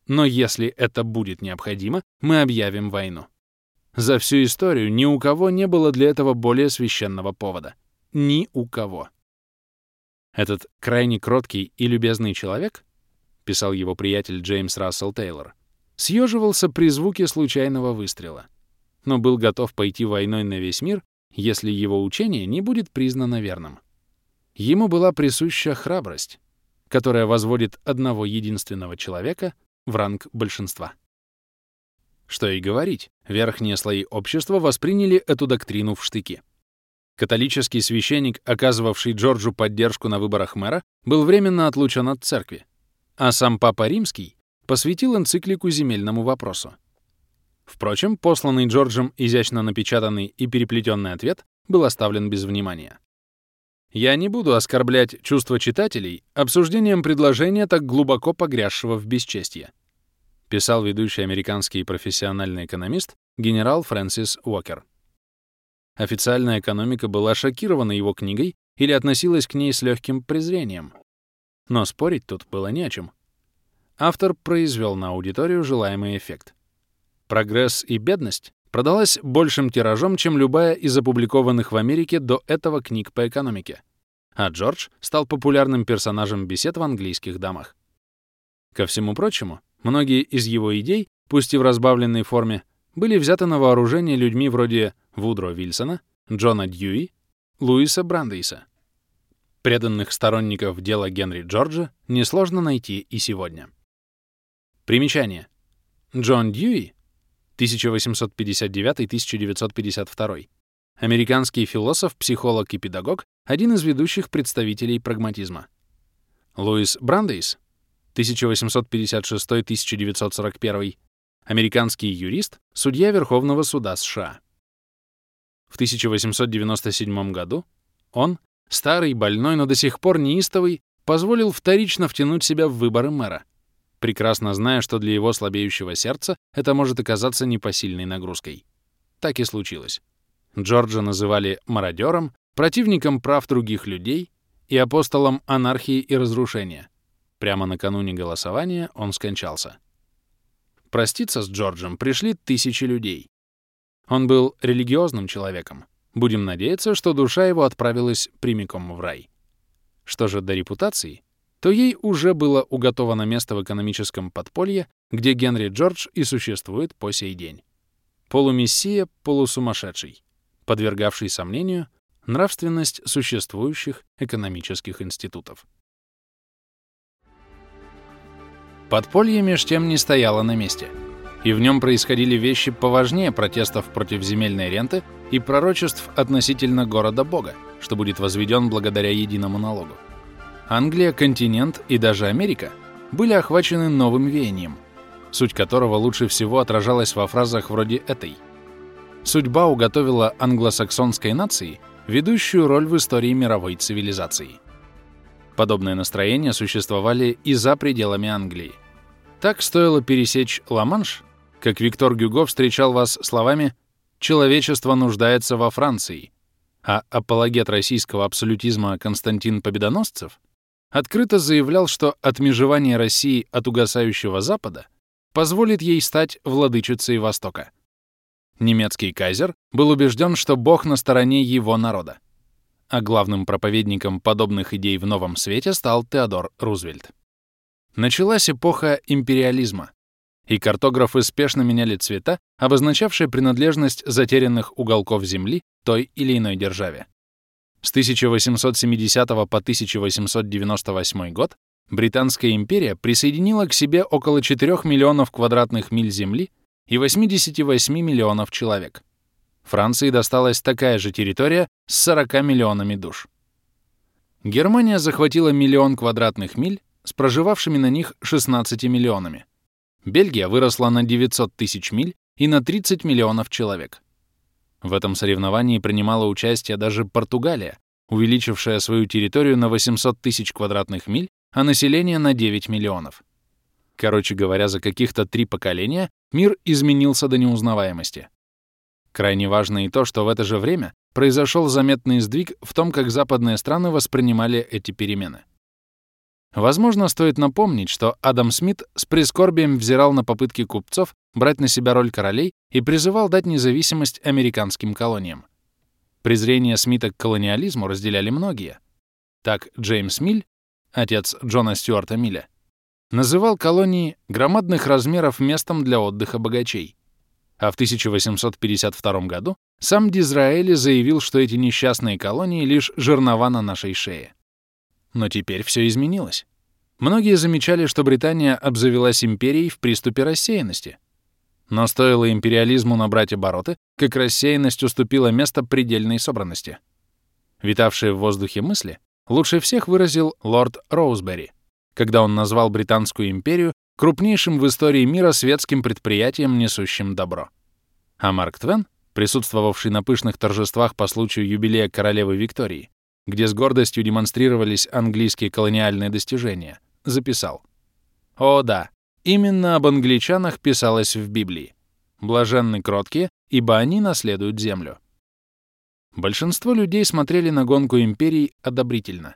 Но если это будет необходимо, мы объявим войну». За всю историю ни у кого не было для этого более священного повода. Ни у кого. Этот крайне кроткий и любезный человек, писал его приятель Джеймс Рассел Тейлор, съеживался при звуке случайного выстрела, но был готов пойти войной на весь мир, если его учение не будет признано верным. Ему была присуща храбрость, которая возводит одного единственного человека в ранг большинства. Что и говорить, верхние слои общества восприняли эту доктрину в штыки. Католический священник, оказывавший Джорджу поддержку на выборах мэра, был временно отлучен от церкви, а сам Папа Римский посвятил энциклику земельному вопросу. Впрочем, посланный Джорджем изящно напечатанный и переплетенный ответ был оставлен без внимания. Я не буду оскорблять чувства читателей обсуждением предложения, так глубоко погрязшего в бесчестье, писал ведущий американский профессиональный экономист генерал Фрэнсис Уокер. Официальная экономика была шокирована его книгой или относилась к ней с легким презрением. Но спорить тут было не о чем автор произвел на аудиторию желаемый эффект. «Прогресс и бедность» продалась большим тиражом, чем любая из опубликованных в Америке до этого книг по экономике, а Джордж стал популярным персонажем бесед в английских домах. Ко всему прочему, многие из его идей, пусть и в разбавленной форме, были взяты на вооружение людьми вроде Вудро Вильсона, Джона Дьюи, Луиса Брандейса. Преданных сторонников дела Генри Джорджа несложно найти и сегодня. Примечание. Джон Дьюи, 1859-1952, американский философ, психолог и педагог, один из ведущих представителей прагматизма. Луис Брандейс, 1856-1941, американский юрист, судья Верховного суда США. В 1897 году он, старый, больной, но до сих пор неистовый, позволил вторично втянуть себя в выборы мэра прекрасно зная, что для его слабеющего сердца это может оказаться непосильной нагрузкой. Так и случилось. Джорджа называли мародером, противником прав других людей и апостолом анархии и разрушения. Прямо накануне голосования он скончался. Проститься с Джорджем пришли тысячи людей. Он был религиозным человеком. Будем надеяться, что душа его отправилась прямиком в рай. Что же до репутации, то ей уже было уготовано место в экономическом подполье, где Генри Джордж и существует по сей день. Полумессия, полусумасшедший, подвергавший сомнению нравственность существующих экономических институтов. Подполье меж тем не стояло на месте, и в нем происходили вещи поважнее протестов против земельной ренты и пророчеств относительно города Бога, что будет возведен благодаря единому налогу. Англия, континент и даже Америка были охвачены новым веянием, суть которого лучше всего отражалась во фразах вроде этой. Судьба уготовила англосаксонской нации ведущую роль в истории мировой цивилизации. Подобные настроения существовали и за пределами Англии. Так стоило пересечь Ла-Манш, как Виктор Гюго встречал вас словами «Человечество нуждается во Франции», а апологет российского абсолютизма Константин Победоносцев открыто заявлял, что отмежевание России от угасающего Запада позволит ей стать владычицей Востока. Немецкий кайзер был убежден, что Бог на стороне его народа. А главным проповедником подобных идей в новом свете стал Теодор Рузвельт. Началась эпоха империализма, и картографы спешно меняли цвета, обозначавшие принадлежность затерянных уголков Земли той или иной державе. С 1870 по 1898 год Британская империя присоединила к себе около 4 миллионов квадратных миль земли и 88 миллионов человек. Франции досталась такая же территория с 40 миллионами душ. Германия захватила миллион квадратных миль с проживавшими на них 16 миллионами. Бельгия выросла на 900 тысяч миль и на 30 миллионов человек. В этом соревновании принимала участие даже Португалия, увеличившая свою территорию на 800 тысяч квадратных миль, а население на 9 миллионов. Короче говоря, за каких-то три поколения мир изменился до неузнаваемости. Крайне важно и то, что в это же время произошел заметный сдвиг в том, как западные страны воспринимали эти перемены. Возможно, стоит напомнить, что Адам Смит с прискорбием взирал на попытки купцов брать на себя роль королей и призывал дать независимость американским колониям. Презрение Смита к колониализму разделяли многие. Так Джеймс Миль, отец Джона Стюарта Милля, называл колонии громадных размеров местом для отдыха богачей. А в 1852 году сам Дизраэли заявил, что эти несчастные колонии — лишь жернова на нашей шее. Но теперь все изменилось. Многие замечали, что Британия обзавелась империей в приступе рассеянности. Но стоило империализму набрать обороты, как рассеянность уступила место предельной собранности. Витавшие в воздухе мысли лучше всех выразил лорд Роузбери — когда он назвал Британскую империю крупнейшим в истории мира светским предприятием, несущим добро. А Марк Твен, присутствовавший на пышных торжествах по случаю юбилея королевы Виктории, где с гордостью демонстрировались английские колониальные достижения, записал. «О да, именно об англичанах писалось в Библии. Блаженны кроткие, ибо они наследуют землю». Большинство людей смотрели на гонку империй одобрительно.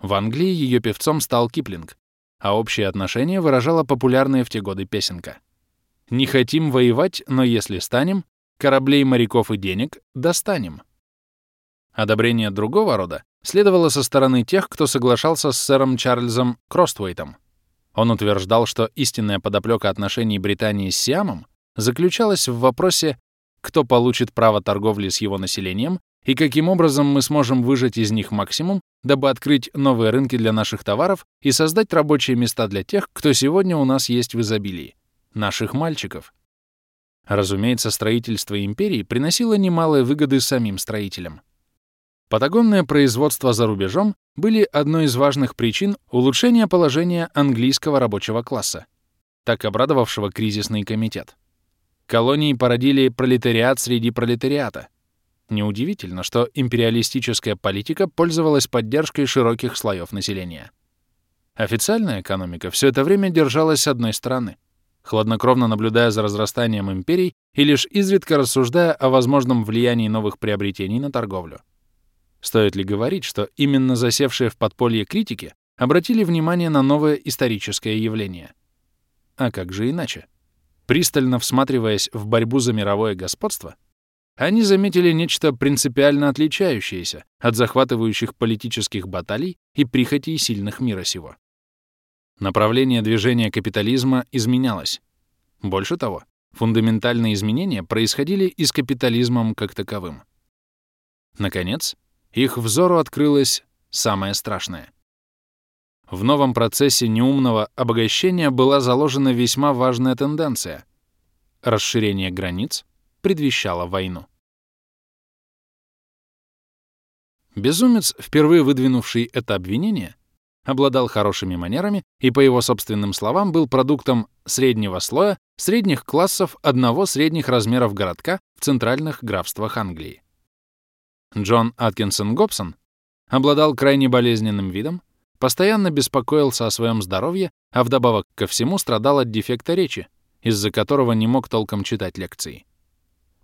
В Англии ее певцом стал Киплинг, а общее отношение выражала популярная в те годы песенка. «Не хотим воевать, но если станем, кораблей, моряков и денег достанем». Одобрение другого рода следовало со стороны тех, кто соглашался с сэром Чарльзом Кростуэйтом. Он утверждал, что истинная подоплека отношений Британии с Сиамом заключалась в вопросе, кто получит право торговли с его населением и каким образом мы сможем выжать из них максимум, дабы открыть новые рынки для наших товаров и создать рабочие места для тех, кто сегодня у нас есть в изобилии — наших мальчиков. Разумеется, строительство империи приносило немалые выгоды самим строителям. Патагонное производство за рубежом были одной из важных причин улучшения положения английского рабочего класса, так обрадовавшего кризисный комитет. Колонии породили пролетариат среди пролетариата — Неудивительно, что империалистическая политика пользовалась поддержкой широких слоев населения. Официальная экономика все это время держалась одной стороны, хладнокровно наблюдая за разрастанием империй и лишь изредка рассуждая о возможном влиянии новых приобретений на торговлю. Стоит ли говорить, что именно засевшие в подполье критики обратили внимание на новое историческое явление? А как же иначе? Пристально всматриваясь в борьбу за мировое господство, они заметили нечто принципиально отличающееся от захватывающих политических баталий и прихотей сильных мира сего. Направление движения капитализма изменялось. Больше того, фундаментальные изменения происходили и с капитализмом как таковым. Наконец, их взору открылось самое страшное. В новом процессе неумного обогащения была заложена весьма важная тенденция — расширение границ предвещало войну. Безумец, впервые выдвинувший это обвинение, обладал хорошими манерами и, по его собственным словам, был продуктом среднего слоя средних классов одного средних размеров городка в центральных графствах Англии. Джон Аткинсон Гобсон обладал крайне болезненным видом, постоянно беспокоился о своем здоровье, а вдобавок ко всему страдал от дефекта речи, из-за которого не мог толком читать лекции.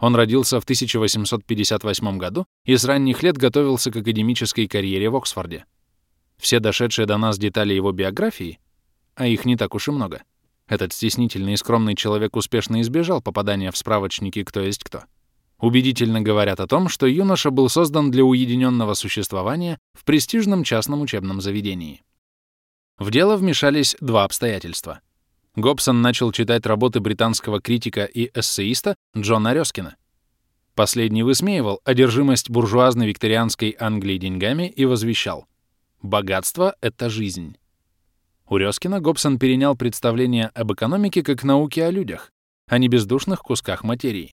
Он родился в 1858 году и с ранних лет готовился к академической карьере в Оксфорде. Все дошедшие до нас детали его биографии, а их не так уж и много, этот стеснительный и скромный человек успешно избежал попадания в справочники «Кто есть кто», убедительно говорят о том, что юноша был создан для уединенного существования в престижном частном учебном заведении. В дело вмешались два обстоятельства — Гобсон начал читать работы британского критика и эссеиста Джона Рёскина. Последний высмеивал одержимость буржуазной викторианской Англии деньгами и возвещал «Богатство — это жизнь». У Рёскина Гобсон перенял представление об экономике как науке о людях, а не бездушных кусках материи.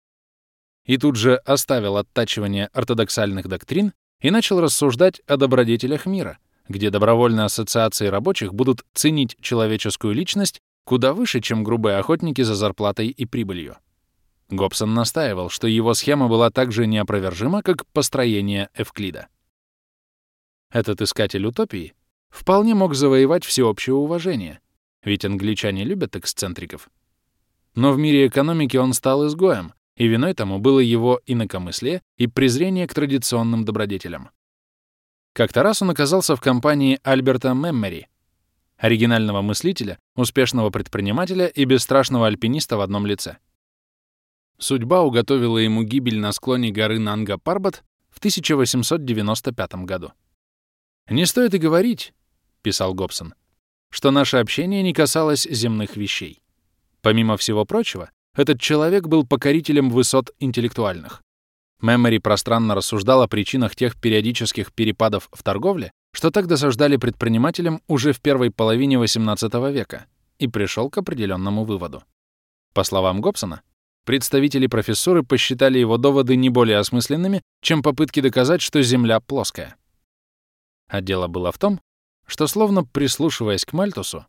И тут же оставил оттачивание ортодоксальных доктрин и начал рассуждать о добродетелях мира, где добровольные ассоциации рабочих будут ценить человеческую личность куда выше, чем грубые охотники за зарплатой и прибылью. Гобсон настаивал, что его схема была так же неопровержима, как построение Эвклида. Этот искатель утопии вполне мог завоевать всеобщее уважение, ведь англичане любят эксцентриков. Но в мире экономики он стал изгоем, и виной тому было его инакомыслие и презрение к традиционным добродетелям. Как-то раз он оказался в компании Альберта Меммери, оригинального мыслителя, успешного предпринимателя и бесстрашного альпиниста в одном лице. Судьба уготовила ему гибель на склоне горы Нанга-Парбат в 1895 году. «Не стоит и говорить», — писал Гобсон, «что наше общение не касалось земных вещей. Помимо всего прочего, этот человек был покорителем высот интеллектуальных. Мемори пространно рассуждал о причинах тех периодических перепадов в торговле, что так досаждали предпринимателям уже в первой половине XVIII века, и пришел к определенному выводу. По словам Гобсона, представители профессуры посчитали его доводы не более осмысленными, чем попытки доказать, что Земля плоская. А дело было в том, что, словно прислушиваясь к Мальтусу,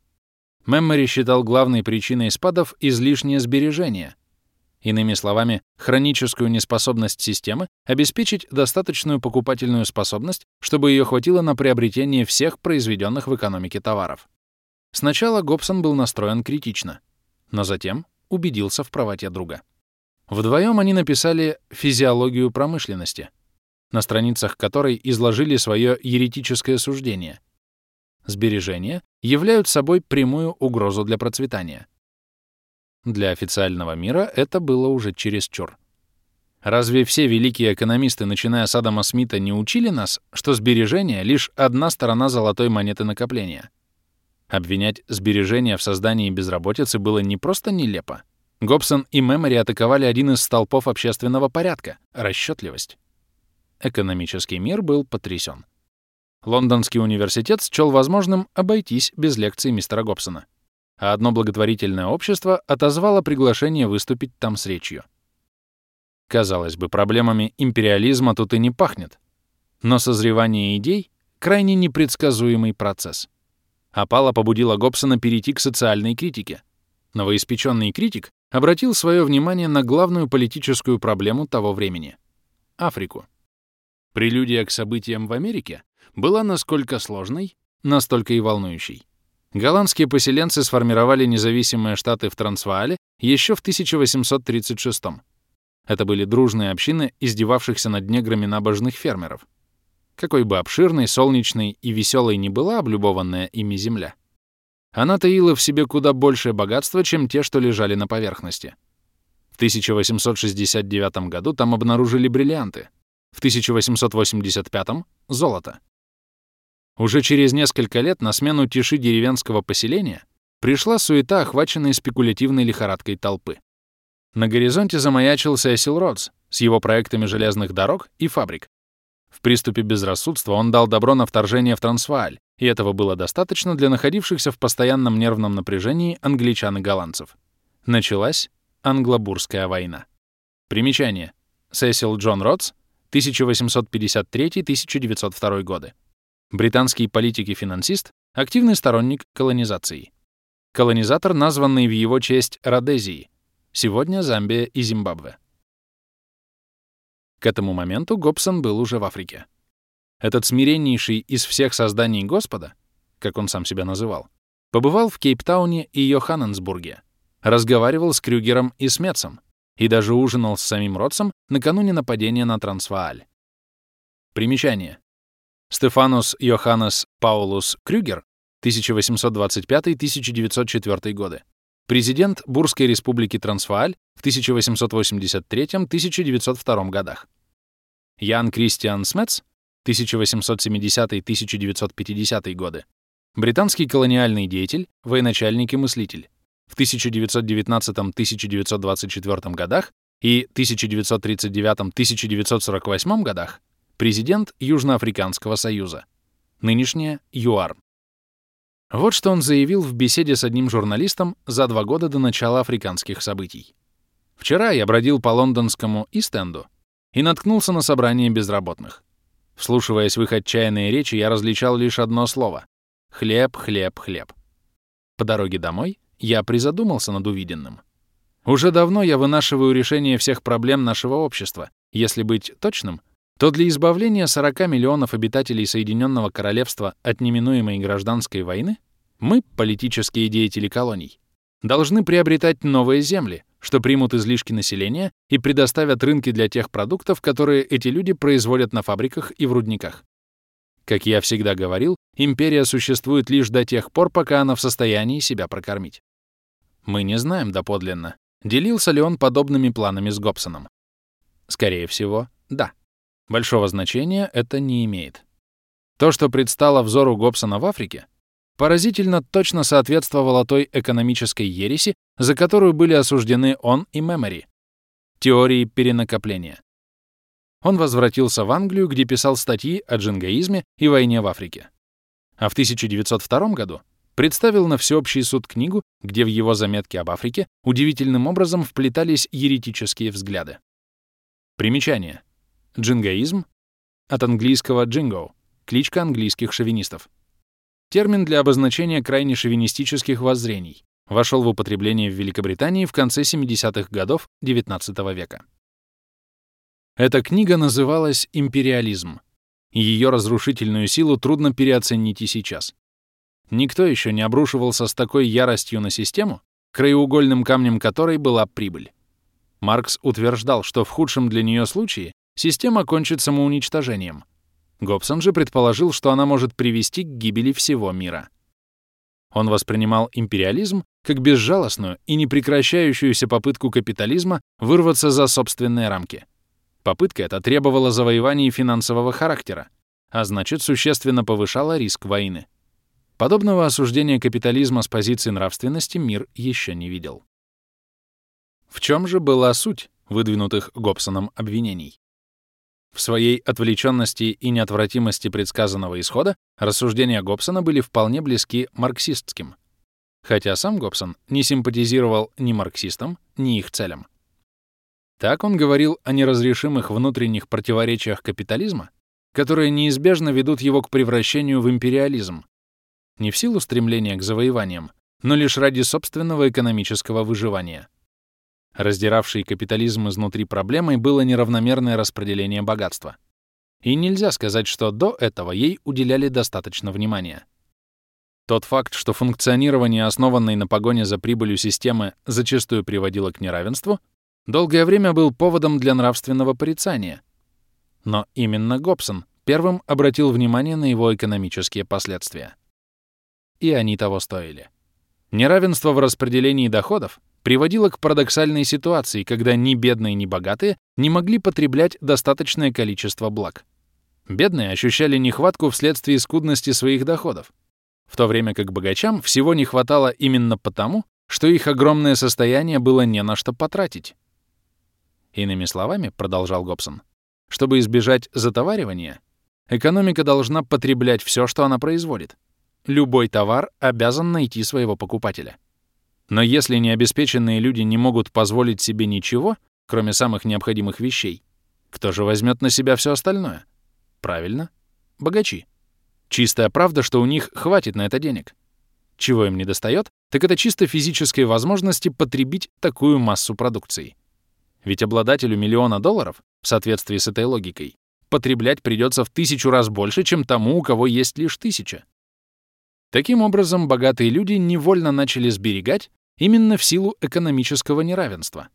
Мемори считал главной причиной спадов излишнее сбережение, Иными словами, хроническую неспособность системы обеспечить достаточную покупательную способность, чтобы ее хватило на приобретение всех произведенных в экономике товаров. Сначала Гобсон был настроен критично, но затем убедился в правоте друга. Вдвоем они написали «Физиологию промышленности», на страницах которой изложили свое еретическое суждение. Сбережения являют собой прямую угрозу для процветания — для официального мира это было уже чересчур. Разве все великие экономисты, начиная с Адама Смита, не учили нас, что сбережение — лишь одна сторона золотой монеты накопления? Обвинять сбережения в создании безработицы было не просто нелепо. Гобсон и Мемори атаковали один из столпов общественного порядка — расчетливость. Экономический мир был потрясен. Лондонский университет счел возможным обойтись без лекций мистера Гобсона а одно благотворительное общество отозвало приглашение выступить там с речью. Казалось бы, проблемами империализма тут и не пахнет. Но созревание идей — крайне непредсказуемый процесс. Апала побудила Гобсона перейти к социальной критике. Новоиспеченный критик обратил свое внимание на главную политическую проблему того времени — Африку. Прелюдия к событиям в Америке была насколько сложной, настолько и волнующей. Голландские поселенцы сформировали независимые штаты в Трансваале еще в 1836 -м. Это были дружные общины издевавшихся над неграми набожных фермеров. Какой бы обширной, солнечной и веселой ни была облюбованная ими земля, она таила в себе куда большее богатство, чем те, что лежали на поверхности. В 1869 году там обнаружили бриллианты, в 1885 — золото. Уже через несколько лет на смену тиши деревенского поселения пришла суета, охваченная спекулятивной лихорадкой толпы. На горизонте замаячил Сесил Родс с его проектами железных дорог и фабрик. В приступе безрассудства он дал добро на вторжение в Трансвааль, и этого было достаточно для находившихся в постоянном нервном напряжении англичан и голландцев. Началась Англобурская война. Примечание. Сесил Джон Родс, 1853-1902 годы. Британский политик и финансист, активный сторонник колонизации. Колонизатор, названный в его честь Родезией, сегодня Замбия и Зимбабве. К этому моменту Гобсон был уже в Африке. Этот смиреннейший из всех созданий Господа, как он сам себя называл, побывал в Кейптауне и Йоханнесбурге, разговаривал с Крюгером и Смецом и даже ужинал с самим Ротсом накануне нападения на Трансвааль. Примечание. Стефанус Йоханнес Паулус Крюгер, 1825-1904 годы. Президент Бурской республики Трансвааль в 1883-1902 годах. Ян Кристиан Смец, 1870-1950 годы. Британский колониальный деятель, военачальник и мыслитель. В 1919-1924 годах и 1939-1948 годах президент Южноафриканского союза, нынешняя ЮАР. Вот что он заявил в беседе с одним журналистом за два года до начала африканских событий. «Вчера я бродил по лондонскому Истенду и наткнулся на собрание безработных. Вслушиваясь в их отчаянные речи, я различал лишь одно слово — хлеб, хлеб, хлеб. По дороге домой я призадумался над увиденным. Уже давно я вынашиваю решение всех проблем нашего общества. Если быть точным, то для избавления 40 миллионов обитателей Соединенного Королевства от неминуемой гражданской войны мы, политические деятели колоний, должны приобретать новые земли, что примут излишки населения и предоставят рынки для тех продуктов, которые эти люди производят на фабриках и в рудниках. Как я всегда говорил, империя существует лишь до тех пор, пока она в состоянии себя прокормить. Мы не знаем доподлинно, делился ли он подобными планами с Гобсоном. Скорее всего, да. Большого значения это не имеет. То, что предстало взору Гобсона в Африке, поразительно точно соответствовало той экономической ереси, за которую были осуждены он и Мемори — теории перенакопления. Он возвратился в Англию, где писал статьи о джингаизме и войне в Африке. А в 1902 году представил на всеобщий суд книгу, где в его заметке об Африке удивительным образом вплетались еретические взгляды. Примечание. Джингаизм от английского джинго, кличка английских шовинистов. Термин для обозначения крайне шовинистических воззрений вошел в употребление в Великобритании в конце 70-х годов XIX века. Эта книга называлась «Империализм», и ее разрушительную силу трудно переоценить и сейчас. Никто еще не обрушивался с такой яростью на систему, краеугольным камнем которой была прибыль. Маркс утверждал, что в худшем для нее случае система кончит самоуничтожением. Гобсон же предположил, что она может привести к гибели всего мира. Он воспринимал империализм как безжалостную и непрекращающуюся попытку капитализма вырваться за собственные рамки. Попытка эта требовала завоеваний финансового характера, а значит, существенно повышала риск войны. Подобного осуждения капитализма с позиции нравственности мир еще не видел. В чем же была суть выдвинутых Гобсоном обвинений? В своей отвлеченности и неотвратимости предсказанного исхода рассуждения Гобсона были вполне близки марксистским, хотя сам Гобсон не симпатизировал ни марксистам, ни их целям. Так он говорил о неразрешимых внутренних противоречиях капитализма, которые неизбежно ведут его к превращению в империализм, не в силу стремления к завоеваниям, но лишь ради собственного экономического выживания. Раздиравшей капитализм изнутри проблемой было неравномерное распределение богатства. И нельзя сказать, что до этого ей уделяли достаточно внимания. Тот факт, что функционирование, основанной на погоне за прибылью системы, зачастую приводило к неравенству, долгое время был поводом для нравственного порицания. Но именно Гобсон первым обратил внимание на его экономические последствия. И они того стоили. Неравенство в распределении доходов приводило к парадоксальной ситуации, когда ни бедные, ни богатые не могли потреблять достаточное количество благ. Бедные ощущали нехватку вследствие скудности своих доходов, в то время как богачам всего не хватало именно потому, что их огромное состояние было не на что потратить. Иными словами, продолжал Гобсон, чтобы избежать затоваривания, экономика должна потреблять все, что она производит. Любой товар обязан найти своего покупателя. Но если необеспеченные люди не могут позволить себе ничего, кроме самых необходимых вещей, кто же возьмет на себя все остальное? Правильно, богачи. Чистая правда, что у них хватит на это денег. Чего им не достает, так это чисто физической возможности потребить такую массу продукции. Ведь обладателю миллиона долларов, в соответствии с этой логикой, потреблять придется в тысячу раз больше, чем тому, у кого есть лишь тысяча. Таким образом, богатые люди невольно начали сберегать именно в силу экономического неравенства.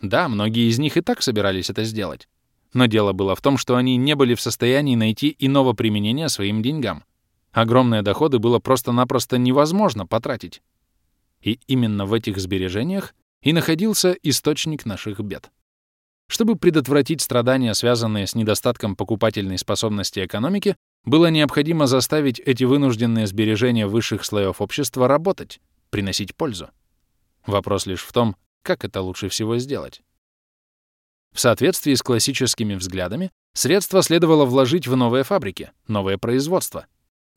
Да, многие из них и так собирались это сделать. Но дело было в том, что они не были в состоянии найти иного применения своим деньгам. Огромные доходы было просто-напросто невозможно потратить. И именно в этих сбережениях и находился источник наших бед. Чтобы предотвратить страдания, связанные с недостатком покупательной способности экономики, было необходимо заставить эти вынужденные сбережения высших слоев общества работать, приносить пользу. Вопрос лишь в том, как это лучше всего сделать. В соответствии с классическими взглядами, средства следовало вложить в новые фабрики, новое производство,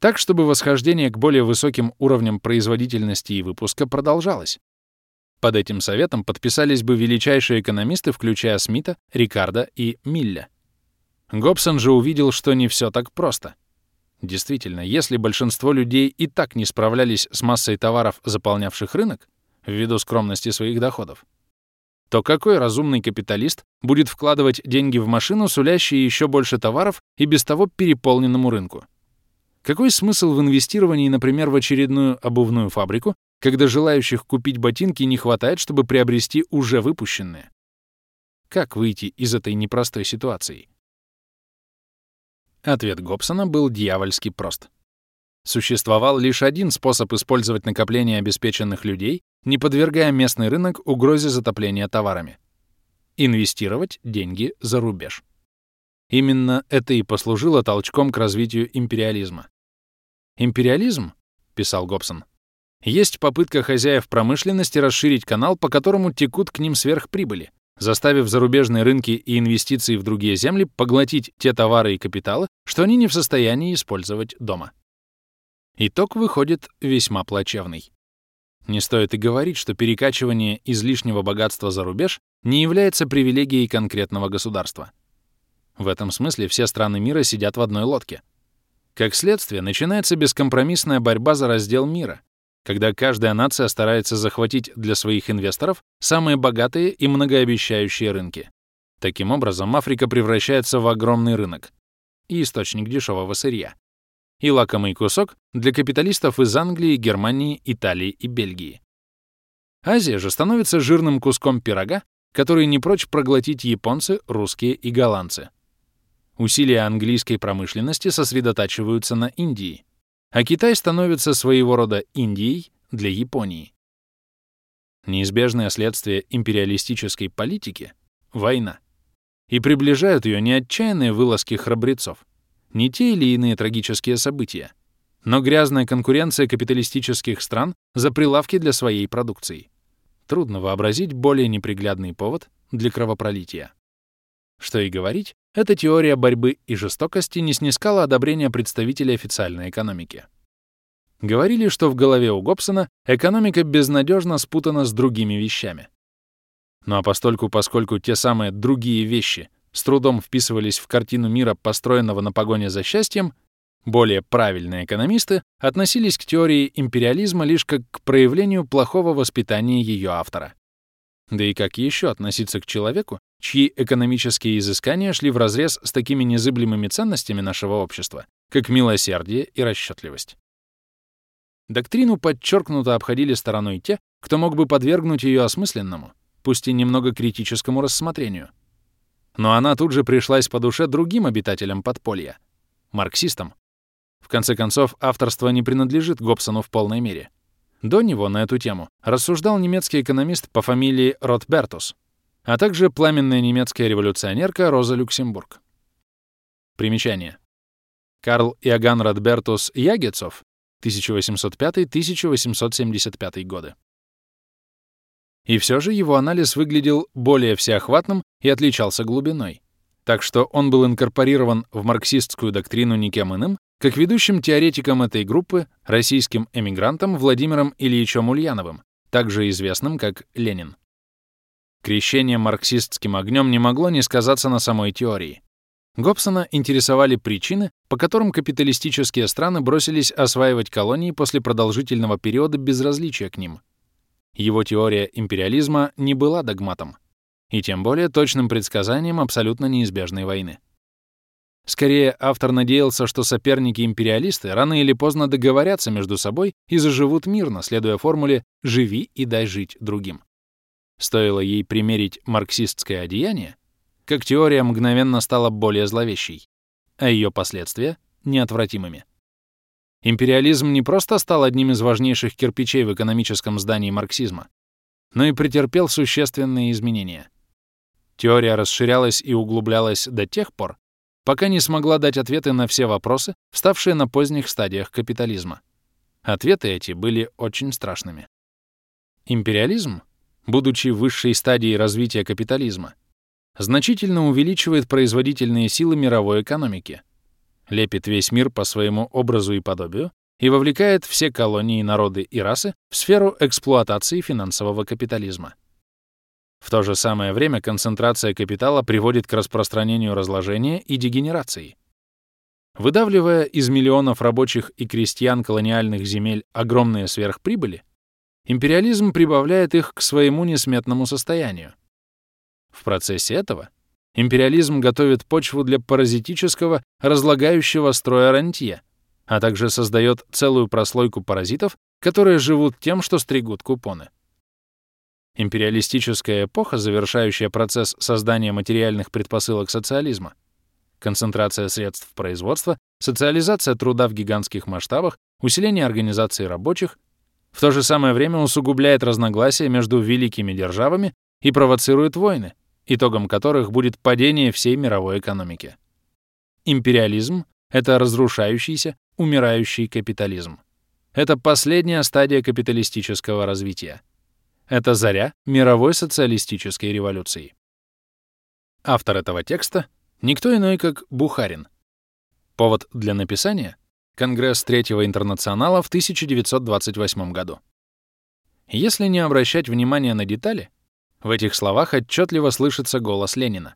так, чтобы восхождение к более высоким уровням производительности и выпуска продолжалось. Под этим советом подписались бы величайшие экономисты, включая Смита, Рикардо и Милля. Гобсон же увидел, что не все так просто. Действительно, если большинство людей и так не справлялись с массой товаров, заполнявших рынок, ввиду скромности своих доходов, то какой разумный капиталист будет вкладывать деньги в машину, сулящие еще больше товаров и без того переполненному рынку? Какой смысл в инвестировании, например, в очередную обувную фабрику, когда желающих купить ботинки не хватает, чтобы приобрести уже выпущенные? Как выйти из этой непростой ситуации? Ответ Гобсона был дьявольски прост. Существовал лишь один способ использовать накопление обеспеченных людей не подвергая местный рынок угрозе затопления товарами. Инвестировать деньги за рубеж. Именно это и послужило толчком к развитию империализма. «Империализм», — писал Гобсон, — «есть попытка хозяев промышленности расширить канал, по которому текут к ним сверхприбыли, заставив зарубежные рынки и инвестиции в другие земли поглотить те товары и капиталы, что они не в состоянии использовать дома». Итог выходит весьма плачевный. Не стоит и говорить, что перекачивание излишнего богатства за рубеж не является привилегией конкретного государства. В этом смысле все страны мира сидят в одной лодке. Как следствие, начинается бескомпромиссная борьба за раздел мира, когда каждая нация старается захватить для своих инвесторов самые богатые и многообещающие рынки. Таким образом, Африка превращается в огромный рынок и источник дешевого сырья и лакомый кусок для капиталистов из Англии, Германии, Италии и Бельгии. Азия же становится жирным куском пирога, который не прочь проглотить японцы, русские и голландцы. Усилия английской промышленности сосредотачиваются на Индии, а Китай становится своего рода Индией для Японии. Неизбежное следствие империалистической политики — война. И приближают ее не отчаянные вылазки храбрецов, не те или иные трагические события, но грязная конкуренция капиталистических стран за прилавки для своей продукции. Трудно вообразить более неприглядный повод для кровопролития. Что и говорить, эта теория борьбы и жестокости не снискала одобрения представителей официальной экономики. Говорили, что в голове у Гобсона экономика безнадежно спутана с другими вещами. Ну а постольку, поскольку те самые другие вещи с трудом вписывались в картину мира, построенного на погоне за счастьем, более правильные экономисты относились к теории империализма лишь как к проявлению плохого воспитания ее автора. Да и как еще относиться к человеку, чьи экономические изыскания шли вразрез с такими незыблемыми ценностями нашего общества, как милосердие и расчетливость? Доктрину подчеркнуто обходили стороной те, кто мог бы подвергнуть ее осмысленному, пусть и немного критическому рассмотрению — но она тут же пришлась по душе другим обитателям подполья — марксистам. В конце концов, авторство не принадлежит Гобсону в полной мере. До него на эту тему рассуждал немецкий экономист по фамилии Ротбертус, а также пламенная немецкая революционерка Роза Люксембург. Примечание. Карл Иоганн Ротбертус Ягецов 1805-1875 годы. И все же его анализ выглядел более всеохватным и отличался глубиной. Так что он был инкорпорирован в марксистскую доктрину никем иным, как ведущим теоретиком этой группы, российским эмигрантом Владимиром Ильичем Ульяновым, также известным как Ленин. Крещение марксистским огнем не могло не сказаться на самой теории. Гобсона интересовали причины, по которым капиталистические страны бросились осваивать колонии после продолжительного периода безразличия к ним. Его теория империализма не была догматом, и тем более точным предсказанием абсолютно неизбежной войны. Скорее, автор надеялся, что соперники-империалисты рано или поздно договорятся между собой и заживут мирно, следуя формуле «живи и дай жить другим». Стоило ей примерить марксистское одеяние, как теория мгновенно стала более зловещей, а ее последствия — неотвратимыми. Империализм не просто стал одним из важнейших кирпичей в экономическом здании марксизма, но и претерпел существенные изменения. Теория расширялась и углублялась до тех пор, пока не смогла дать ответы на все вопросы, вставшие на поздних стадиях капитализма. Ответы эти были очень страшными. Империализм, будучи высшей стадией развития капитализма, значительно увеличивает производительные силы мировой экономики, лепит весь мир по своему образу и подобию и вовлекает все колонии, народы и расы в сферу эксплуатации финансового капитализма. В то же самое время концентрация капитала приводит к распространению разложения и дегенерации. Выдавливая из миллионов рабочих и крестьян колониальных земель огромные сверхприбыли, империализм прибавляет их к своему несметному состоянию. В процессе этого империализм готовит почву для паразитического, разлагающего строя рантье, а также создает целую прослойку паразитов, которые живут тем, что стригут купоны. Империалистическая эпоха, завершающая процесс создания материальных предпосылок социализма, концентрация средств производства, социализация труда в гигантских масштабах, усиление организации рабочих, в то же самое время усугубляет разногласия между великими державами и провоцирует войны, итогом которых будет падение всей мировой экономики. Империализм — это разрушающийся, умирающий капитализм. Это последняя стадия капиталистического развития. Это заря мировой социалистической революции. Автор этого текста — никто иной, как Бухарин. Повод для написания — Конгресс Третьего интернационала в 1928 году. Если не обращать внимания на детали, в этих словах отчетливо слышится голос Ленина.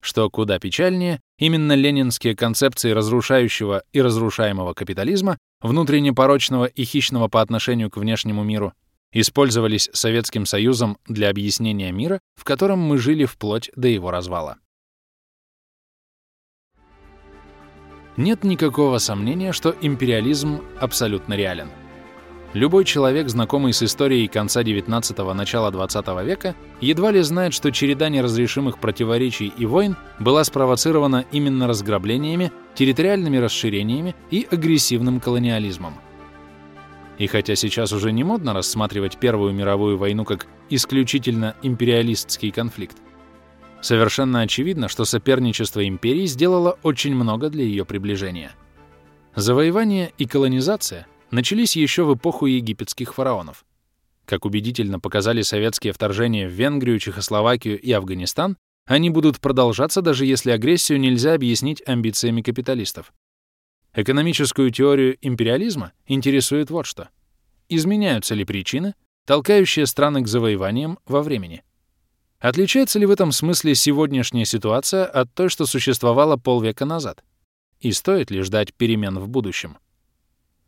Что куда печальнее, именно ленинские концепции разрушающего и разрушаемого капитализма, внутренне порочного и хищного по отношению к внешнему миру, использовались Советским Союзом для объяснения мира, в котором мы жили вплоть до его развала. Нет никакого сомнения, что империализм абсолютно реален. Любой человек, знакомый с историей конца XIX – начала XX века, едва ли знает, что череда неразрешимых противоречий и войн была спровоцирована именно разграблениями, территориальными расширениями и агрессивным колониализмом – и хотя сейчас уже не модно рассматривать Первую мировую войну как исключительно империалистский конфликт, совершенно очевидно, что соперничество империй сделало очень много для ее приближения. Завоевание и колонизация начались еще в эпоху египетских фараонов. Как убедительно показали советские вторжения в Венгрию, Чехословакию и Афганистан, они будут продолжаться, даже если агрессию нельзя объяснить амбициями капиталистов. Экономическую теорию империализма интересует вот что. Изменяются ли причины, толкающие страны к завоеваниям во времени? Отличается ли в этом смысле сегодняшняя ситуация от той, что существовала полвека назад? И стоит ли ждать перемен в будущем?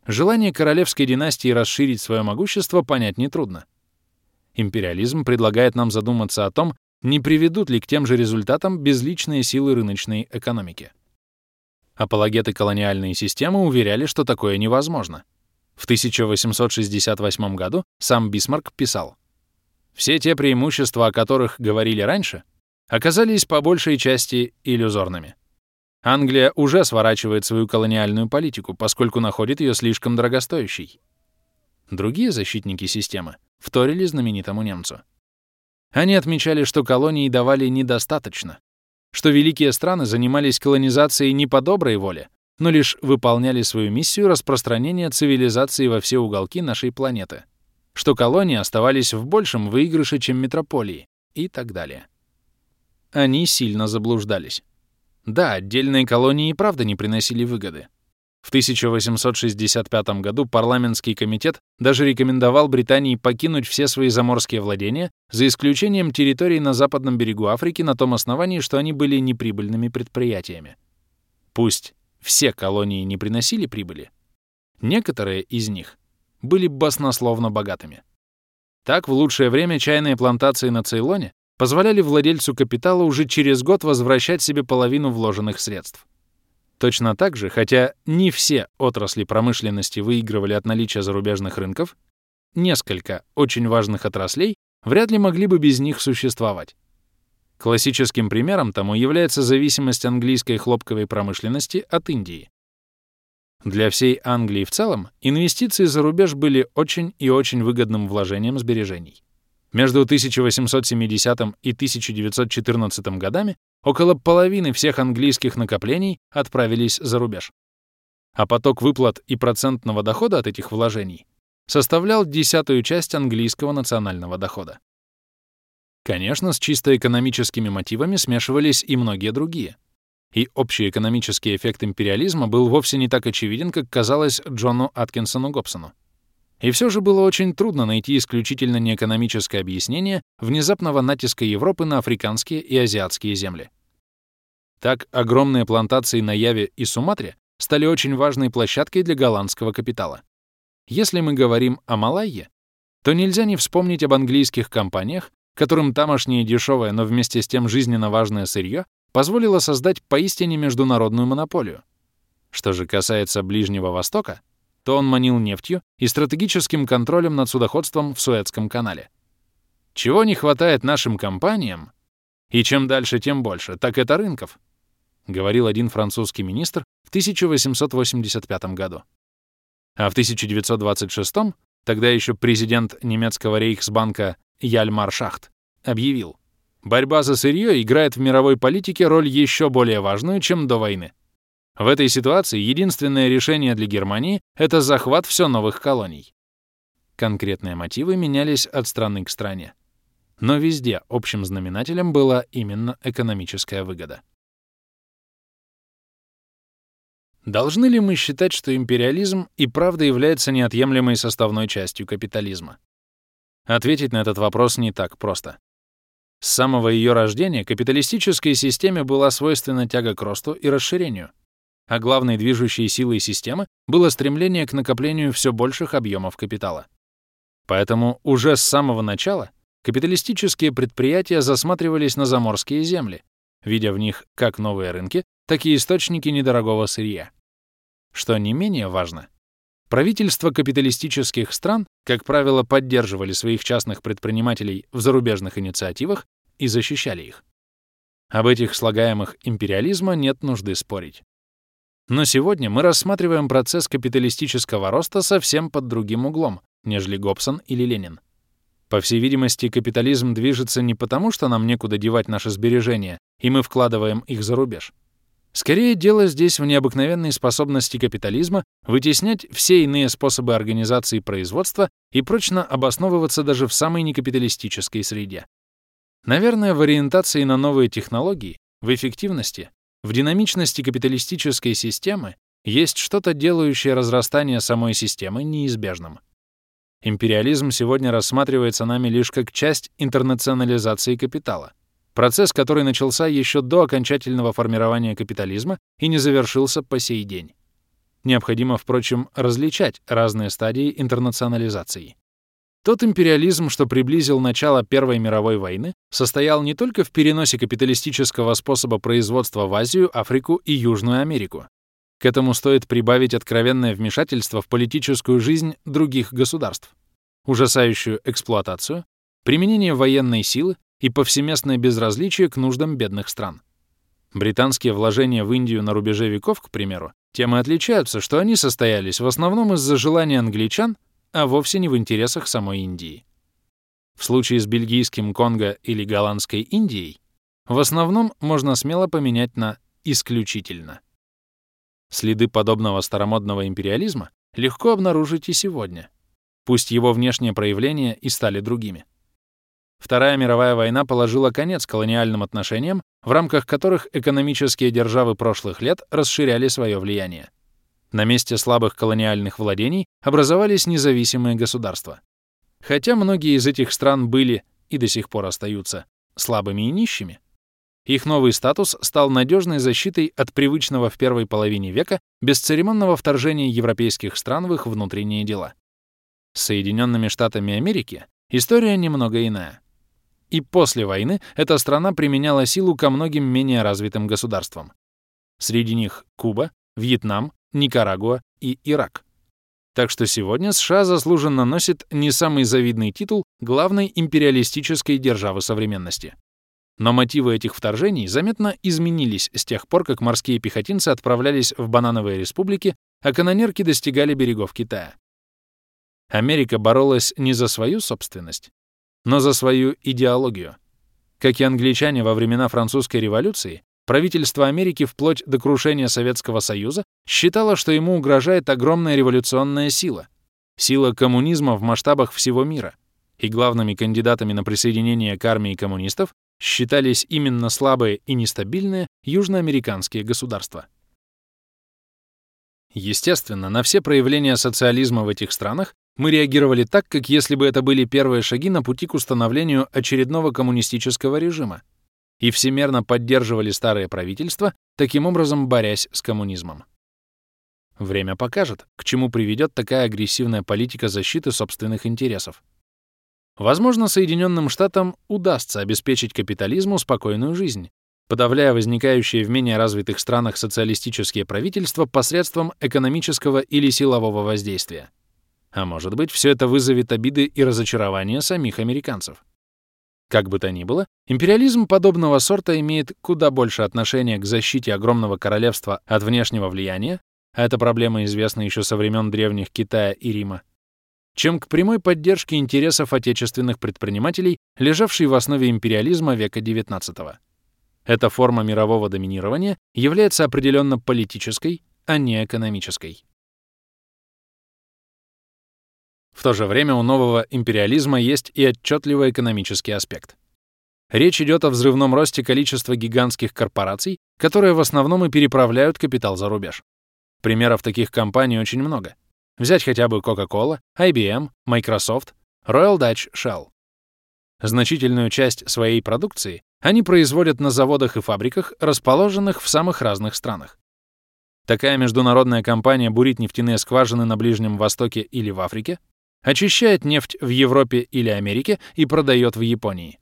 Желание королевской династии расширить свое могущество понять нетрудно. Империализм предлагает нам задуматься о том, не приведут ли к тем же результатам безличные силы рыночной экономики. Апологеты колониальной системы уверяли, что такое невозможно. В 1868 году сам Бисмарк писал, «Все те преимущества, о которых говорили раньше, оказались по большей части иллюзорными. Англия уже сворачивает свою колониальную политику, поскольку находит ее слишком дорогостоящей. Другие защитники системы вторили знаменитому немцу. Они отмечали, что колонии давали недостаточно, что великие страны занимались колонизацией не по доброй воле, но лишь выполняли свою миссию распространения цивилизации во все уголки нашей планеты, что колонии оставались в большем выигрыше, чем метрополии и так далее. Они сильно заблуждались. Да, отдельные колонии и правда не приносили выгоды. В 1865 году парламентский комитет даже рекомендовал Британии покинуть все свои заморские владения, за исключением территорий на западном берегу Африки на том основании, что они были неприбыльными предприятиями. Пусть все колонии не приносили прибыли, некоторые из них были баснословно богатыми. Так, в лучшее время чайные плантации на Цейлоне позволяли владельцу капитала уже через год возвращать себе половину вложенных средств. Точно так же, хотя не все отрасли промышленности выигрывали от наличия зарубежных рынков, несколько очень важных отраслей вряд ли могли бы без них существовать. Классическим примером тому является зависимость английской хлопковой промышленности от Индии. Для всей Англии в целом инвестиции за рубеж были очень и очень выгодным вложением сбережений. Между 1870 и 1914 годами около половины всех английских накоплений отправились за рубеж. А поток выплат и процентного дохода от этих вложений составлял десятую часть английского национального дохода. Конечно, с чисто экономическими мотивами смешивались и многие другие. И общий экономический эффект империализма был вовсе не так очевиден, как казалось Джону Аткинсону Гобсону. И все же было очень трудно найти исключительно неэкономическое объяснение внезапного натиска Европы на африканские и азиатские земли. Так, огромные плантации на Яве и Суматре стали очень важной площадкой для голландского капитала. Если мы говорим о Малайе, то нельзя не вспомнить об английских компаниях, которым тамошнее дешевое, но вместе с тем жизненно важное сырье позволило создать поистине международную монополию. Что же касается Ближнего Востока, то он манил нефтью и стратегическим контролем над судоходством в Суэцком канале. Чего не хватает нашим компаниям, и чем дальше, тем больше, так это рынков, говорил один французский министр в 1885 году. А в 1926 тогда еще президент немецкого рейхсбанка Яльмар Шахт объявил, борьба за сырье играет в мировой политике роль еще более важную, чем до войны. В этой ситуации единственное решение для Германии — это захват все новых колоний. Конкретные мотивы менялись от страны к стране. Но везде общим знаменателем была именно экономическая выгода. Должны ли мы считать, что империализм и правда является неотъемлемой составной частью капитализма? Ответить на этот вопрос не так просто. С самого ее рождения капиталистической системе была свойственна тяга к росту и расширению — а главной движущей силой системы было стремление к накоплению все больших объемов капитала. Поэтому уже с самого начала капиталистические предприятия засматривались на заморские земли, видя в них как новые рынки, так и источники недорогого сырья. Что не менее важно, правительства капиталистических стран, как правило, поддерживали своих частных предпринимателей в зарубежных инициативах и защищали их. Об этих слагаемых империализма нет нужды спорить. Но сегодня мы рассматриваем процесс капиталистического роста совсем под другим углом, нежели Гобсон или Ленин. По всей видимости, капитализм движется не потому, что нам некуда девать наши сбережения, и мы вкладываем их за рубеж. Скорее, дело здесь в необыкновенной способности капитализма вытеснять все иные способы организации производства и прочно обосновываться даже в самой некапиталистической среде. Наверное, в ориентации на новые технологии, в эффективности, в динамичности капиталистической системы есть что-то, делающее разрастание самой системы неизбежным. Империализм сегодня рассматривается нами лишь как часть интернационализации капитала, процесс, который начался еще до окончательного формирования капитализма и не завершился по сей день. Необходимо, впрочем, различать разные стадии интернационализации. Тот империализм, что приблизил начало Первой мировой войны, состоял не только в переносе капиталистического способа производства в Азию, Африку и Южную Америку. К этому стоит прибавить откровенное вмешательство в политическую жизнь других государств, ужасающую эксплуатацию, применение военной силы и повсеместное безразличие к нуждам бедных стран. Британские вложения в Индию на рубеже веков, к примеру, тем и отличаются, что они состоялись в основном из-за желания англичан а вовсе не в интересах самой Индии. В случае с бельгийским Конго или голландской Индией в основном можно смело поменять на «исключительно». Следы подобного старомодного империализма легко обнаружить и сегодня, пусть его внешние проявления и стали другими. Вторая мировая война положила конец колониальным отношениям, в рамках которых экономические державы прошлых лет расширяли свое влияние. На месте слабых колониальных владений образовались независимые государства. Хотя многие из этих стран были и до сих пор остаются слабыми и нищими, их новый статус стал надежной защитой от привычного в первой половине века бесцеремонного вторжения европейских стран в их внутренние дела. С Соединенными Штатами Америки история немного иная. И после войны эта страна применяла силу ко многим менее развитым государствам. Среди них Куба, Вьетнам, Никарагуа и Ирак. Так что сегодня США заслуженно носит не самый завидный титул главной империалистической державы современности. Но мотивы этих вторжений заметно изменились с тех пор, как морские пехотинцы отправлялись в банановые республики, а канонерки достигали берегов Китая. Америка боролась не за свою собственность, но за свою идеологию. Как и англичане во времена французской революции, правительство Америки вплоть до крушения Советского Союза считало, что ему угрожает огромная революционная сила, сила коммунизма в масштабах всего мира, и главными кандидатами на присоединение к армии коммунистов считались именно слабые и нестабильные южноамериканские государства. Естественно, на все проявления социализма в этих странах мы реагировали так, как если бы это были первые шаги на пути к установлению очередного коммунистического режима, и всемерно поддерживали старые правительства, таким образом борясь с коммунизмом. Время покажет, к чему приведет такая агрессивная политика защиты собственных интересов. Возможно, Соединенным Штатам удастся обеспечить капитализму спокойную жизнь, подавляя возникающие в менее развитых странах социалистические правительства посредством экономического или силового воздействия. А может быть, все это вызовет обиды и разочарования самих американцев. Как бы то ни было, империализм подобного сорта имеет куда больше отношения к защите огромного королевства от внешнего влияния, а эта проблема известна еще со времен древних Китая и Рима, чем к прямой поддержке интересов отечественных предпринимателей, лежавшей в основе империализма века XIX. Эта форма мирового доминирования является определенно политической, а не экономической. В то же время у нового империализма есть и отчетливый экономический аспект. Речь идет о взрывном росте количества гигантских корпораций, которые в основном и переправляют капитал за рубеж. Примеров таких компаний очень много. Взять хотя бы Coca-Cola, IBM, Microsoft, Royal Dutch Shell. Значительную часть своей продукции они производят на заводах и фабриках, расположенных в самых разных странах. Такая международная компания бурит нефтяные скважины на Ближнем Востоке или в Африке, очищает нефть в Европе или Америке и продает в Японии.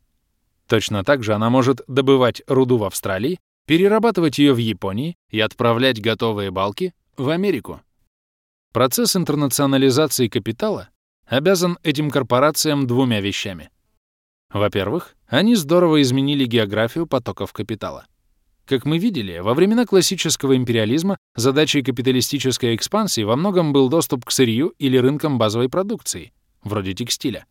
Точно так же она может добывать руду в Австралии, перерабатывать ее в Японии и отправлять готовые балки в Америку. Процесс интернационализации капитала обязан этим корпорациям двумя вещами. Во-первых, они здорово изменили географию потоков капитала. Как мы видели, во времена классического империализма задачей капиталистической экспансии во многом был доступ к сырью или рынкам базовой продукции, вроде текстиля.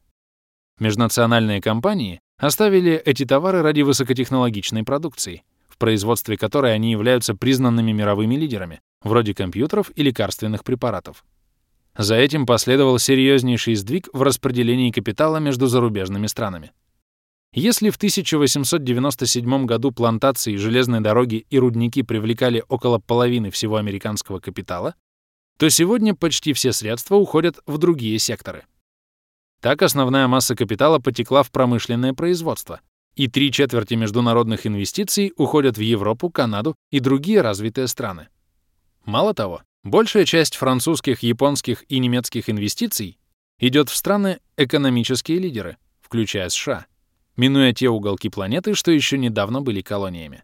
Межнациональные компании оставили эти товары ради высокотехнологичной продукции, в производстве которой они являются признанными мировыми лидерами, вроде компьютеров и лекарственных препаратов. За этим последовал серьезнейший сдвиг в распределении капитала между зарубежными странами. Если в 1897 году плантации, железные дороги и рудники привлекали около половины всего американского капитала, то сегодня почти все средства уходят в другие секторы. Так основная масса капитала потекла в промышленное производство, и три четверти международных инвестиций уходят в Европу, Канаду и другие развитые страны. Мало того, большая часть французских, японских и немецких инвестиций идет в страны экономические лидеры, включая США, минуя те уголки планеты, что еще недавно были колониями.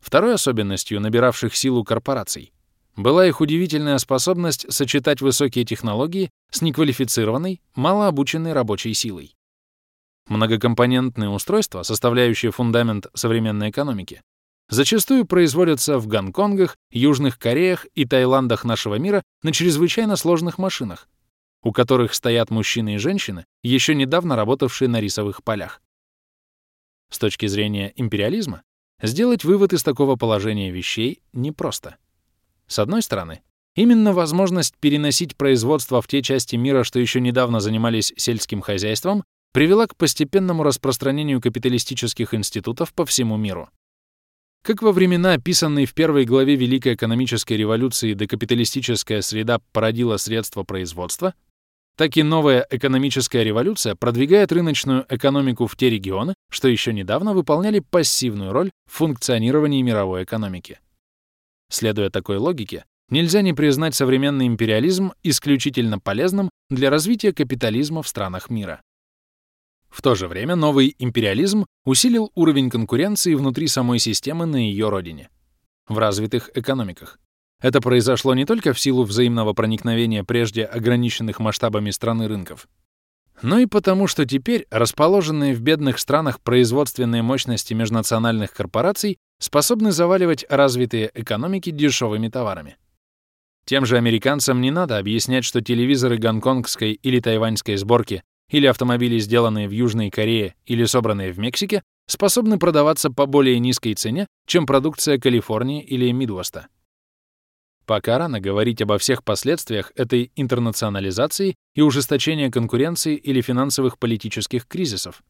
Второй особенностью набиравших силу корпораций была их удивительная способность сочетать высокие технологии с неквалифицированной, малообученной рабочей силой. Многокомпонентные устройства, составляющие фундамент современной экономики, зачастую производятся в Гонконгах, Южных Кореях и Таиландах нашего мира на чрезвычайно сложных машинах, у которых стоят мужчины и женщины, еще недавно работавшие на рисовых полях. С точки зрения империализма, сделать вывод из такого положения вещей непросто. С одной стороны, именно возможность переносить производство в те части мира, что еще недавно занимались сельским хозяйством, привела к постепенному распространению капиталистических институтов по всему миру. Как во времена, описанные в первой главе Великой экономической революции, декапиталистическая среда породила средства производства, так и новая экономическая революция продвигает рыночную экономику в те регионы, что еще недавно выполняли пассивную роль в функционировании мировой экономики. Следуя такой логике, нельзя не признать современный империализм исключительно полезным для развития капитализма в странах мира. В то же время новый империализм усилил уровень конкуренции внутри самой системы на ее родине, в развитых экономиках. Это произошло не только в силу взаимного проникновения прежде ограниченных масштабами страны рынков, но и потому, что теперь расположенные в бедных странах производственные мощности межнациональных корпораций способны заваливать развитые экономики дешевыми товарами. Тем же американцам не надо объяснять, что телевизоры гонконгской или тайваньской сборки или автомобили, сделанные в Южной Корее или собранные в Мексике, способны продаваться по более низкой цене, чем продукция Калифорнии или Мидвеста. Пока рано говорить обо всех последствиях этой интернационализации и ужесточения конкуренции или финансовых политических кризисов,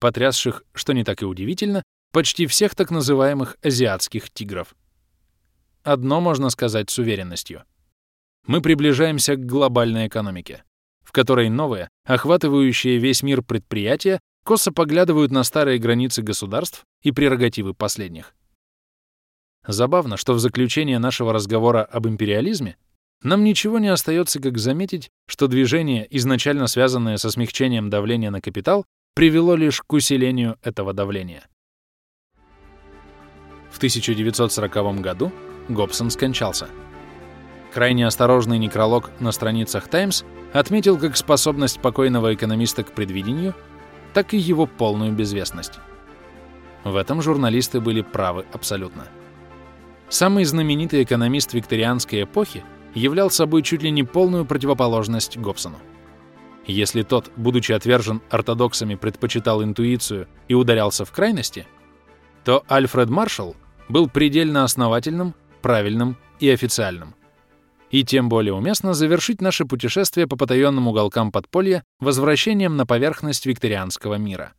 потрясших, что не так и удивительно, почти всех так называемых азиатских тигров. Одно можно сказать с уверенностью. Мы приближаемся к глобальной экономике в которой новые, охватывающие весь мир предприятия, косо поглядывают на старые границы государств и прерогативы последних. Забавно, что в заключение нашего разговора об империализме нам ничего не остается, как заметить, что движение, изначально связанное со смягчением давления на капитал, привело лишь к усилению этого давления. В 1940 году Гобсон скончался. Крайне осторожный некролог на страницах «Таймс» отметил как способность покойного экономиста к предвидению, так и его полную безвестность. В этом журналисты были правы абсолютно. Самый знаменитый экономист викторианской эпохи являл собой чуть ли не полную противоположность Гобсону. Если тот, будучи отвержен ортодоксами, предпочитал интуицию и ударялся в крайности, то Альфред Маршалл был предельно основательным, правильным и официальным – и тем более уместно завершить наше путешествие по потаенным уголкам подполья возвращением на поверхность викторианского мира.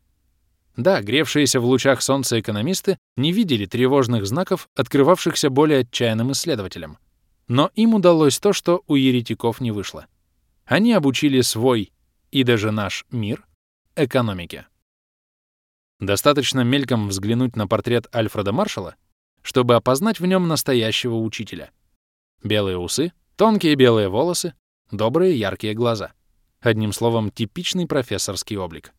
Да, гревшиеся в лучах солнца экономисты не видели тревожных знаков, открывавшихся более отчаянным исследователям. Но им удалось то, что у еретиков не вышло. Они обучили свой и даже наш мир экономике. Достаточно мельком взглянуть на портрет Альфреда Маршалла, чтобы опознать в нем настоящего учителя. Белые усы, Тонкие белые волосы, добрые яркие глаза. Одним словом, типичный профессорский облик.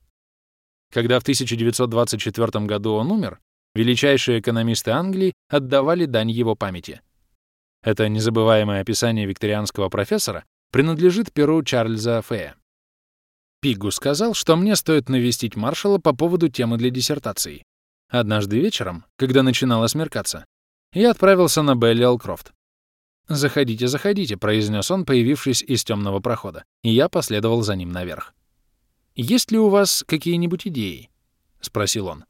Когда в 1924 году он умер, величайшие экономисты Англии отдавали дань его памяти. Это незабываемое описание викторианского профессора принадлежит перу Чарльза Фея. Пигу сказал, что мне стоит навестить маршала по поводу темы для диссертации. Однажды вечером, когда начинало смеркаться, я отправился на Беллиал Крофт. «Заходите, заходите», — произнес он, появившись из темного прохода, и я последовал за ним наверх. «Есть ли у вас какие-нибудь идеи?» — спросил он.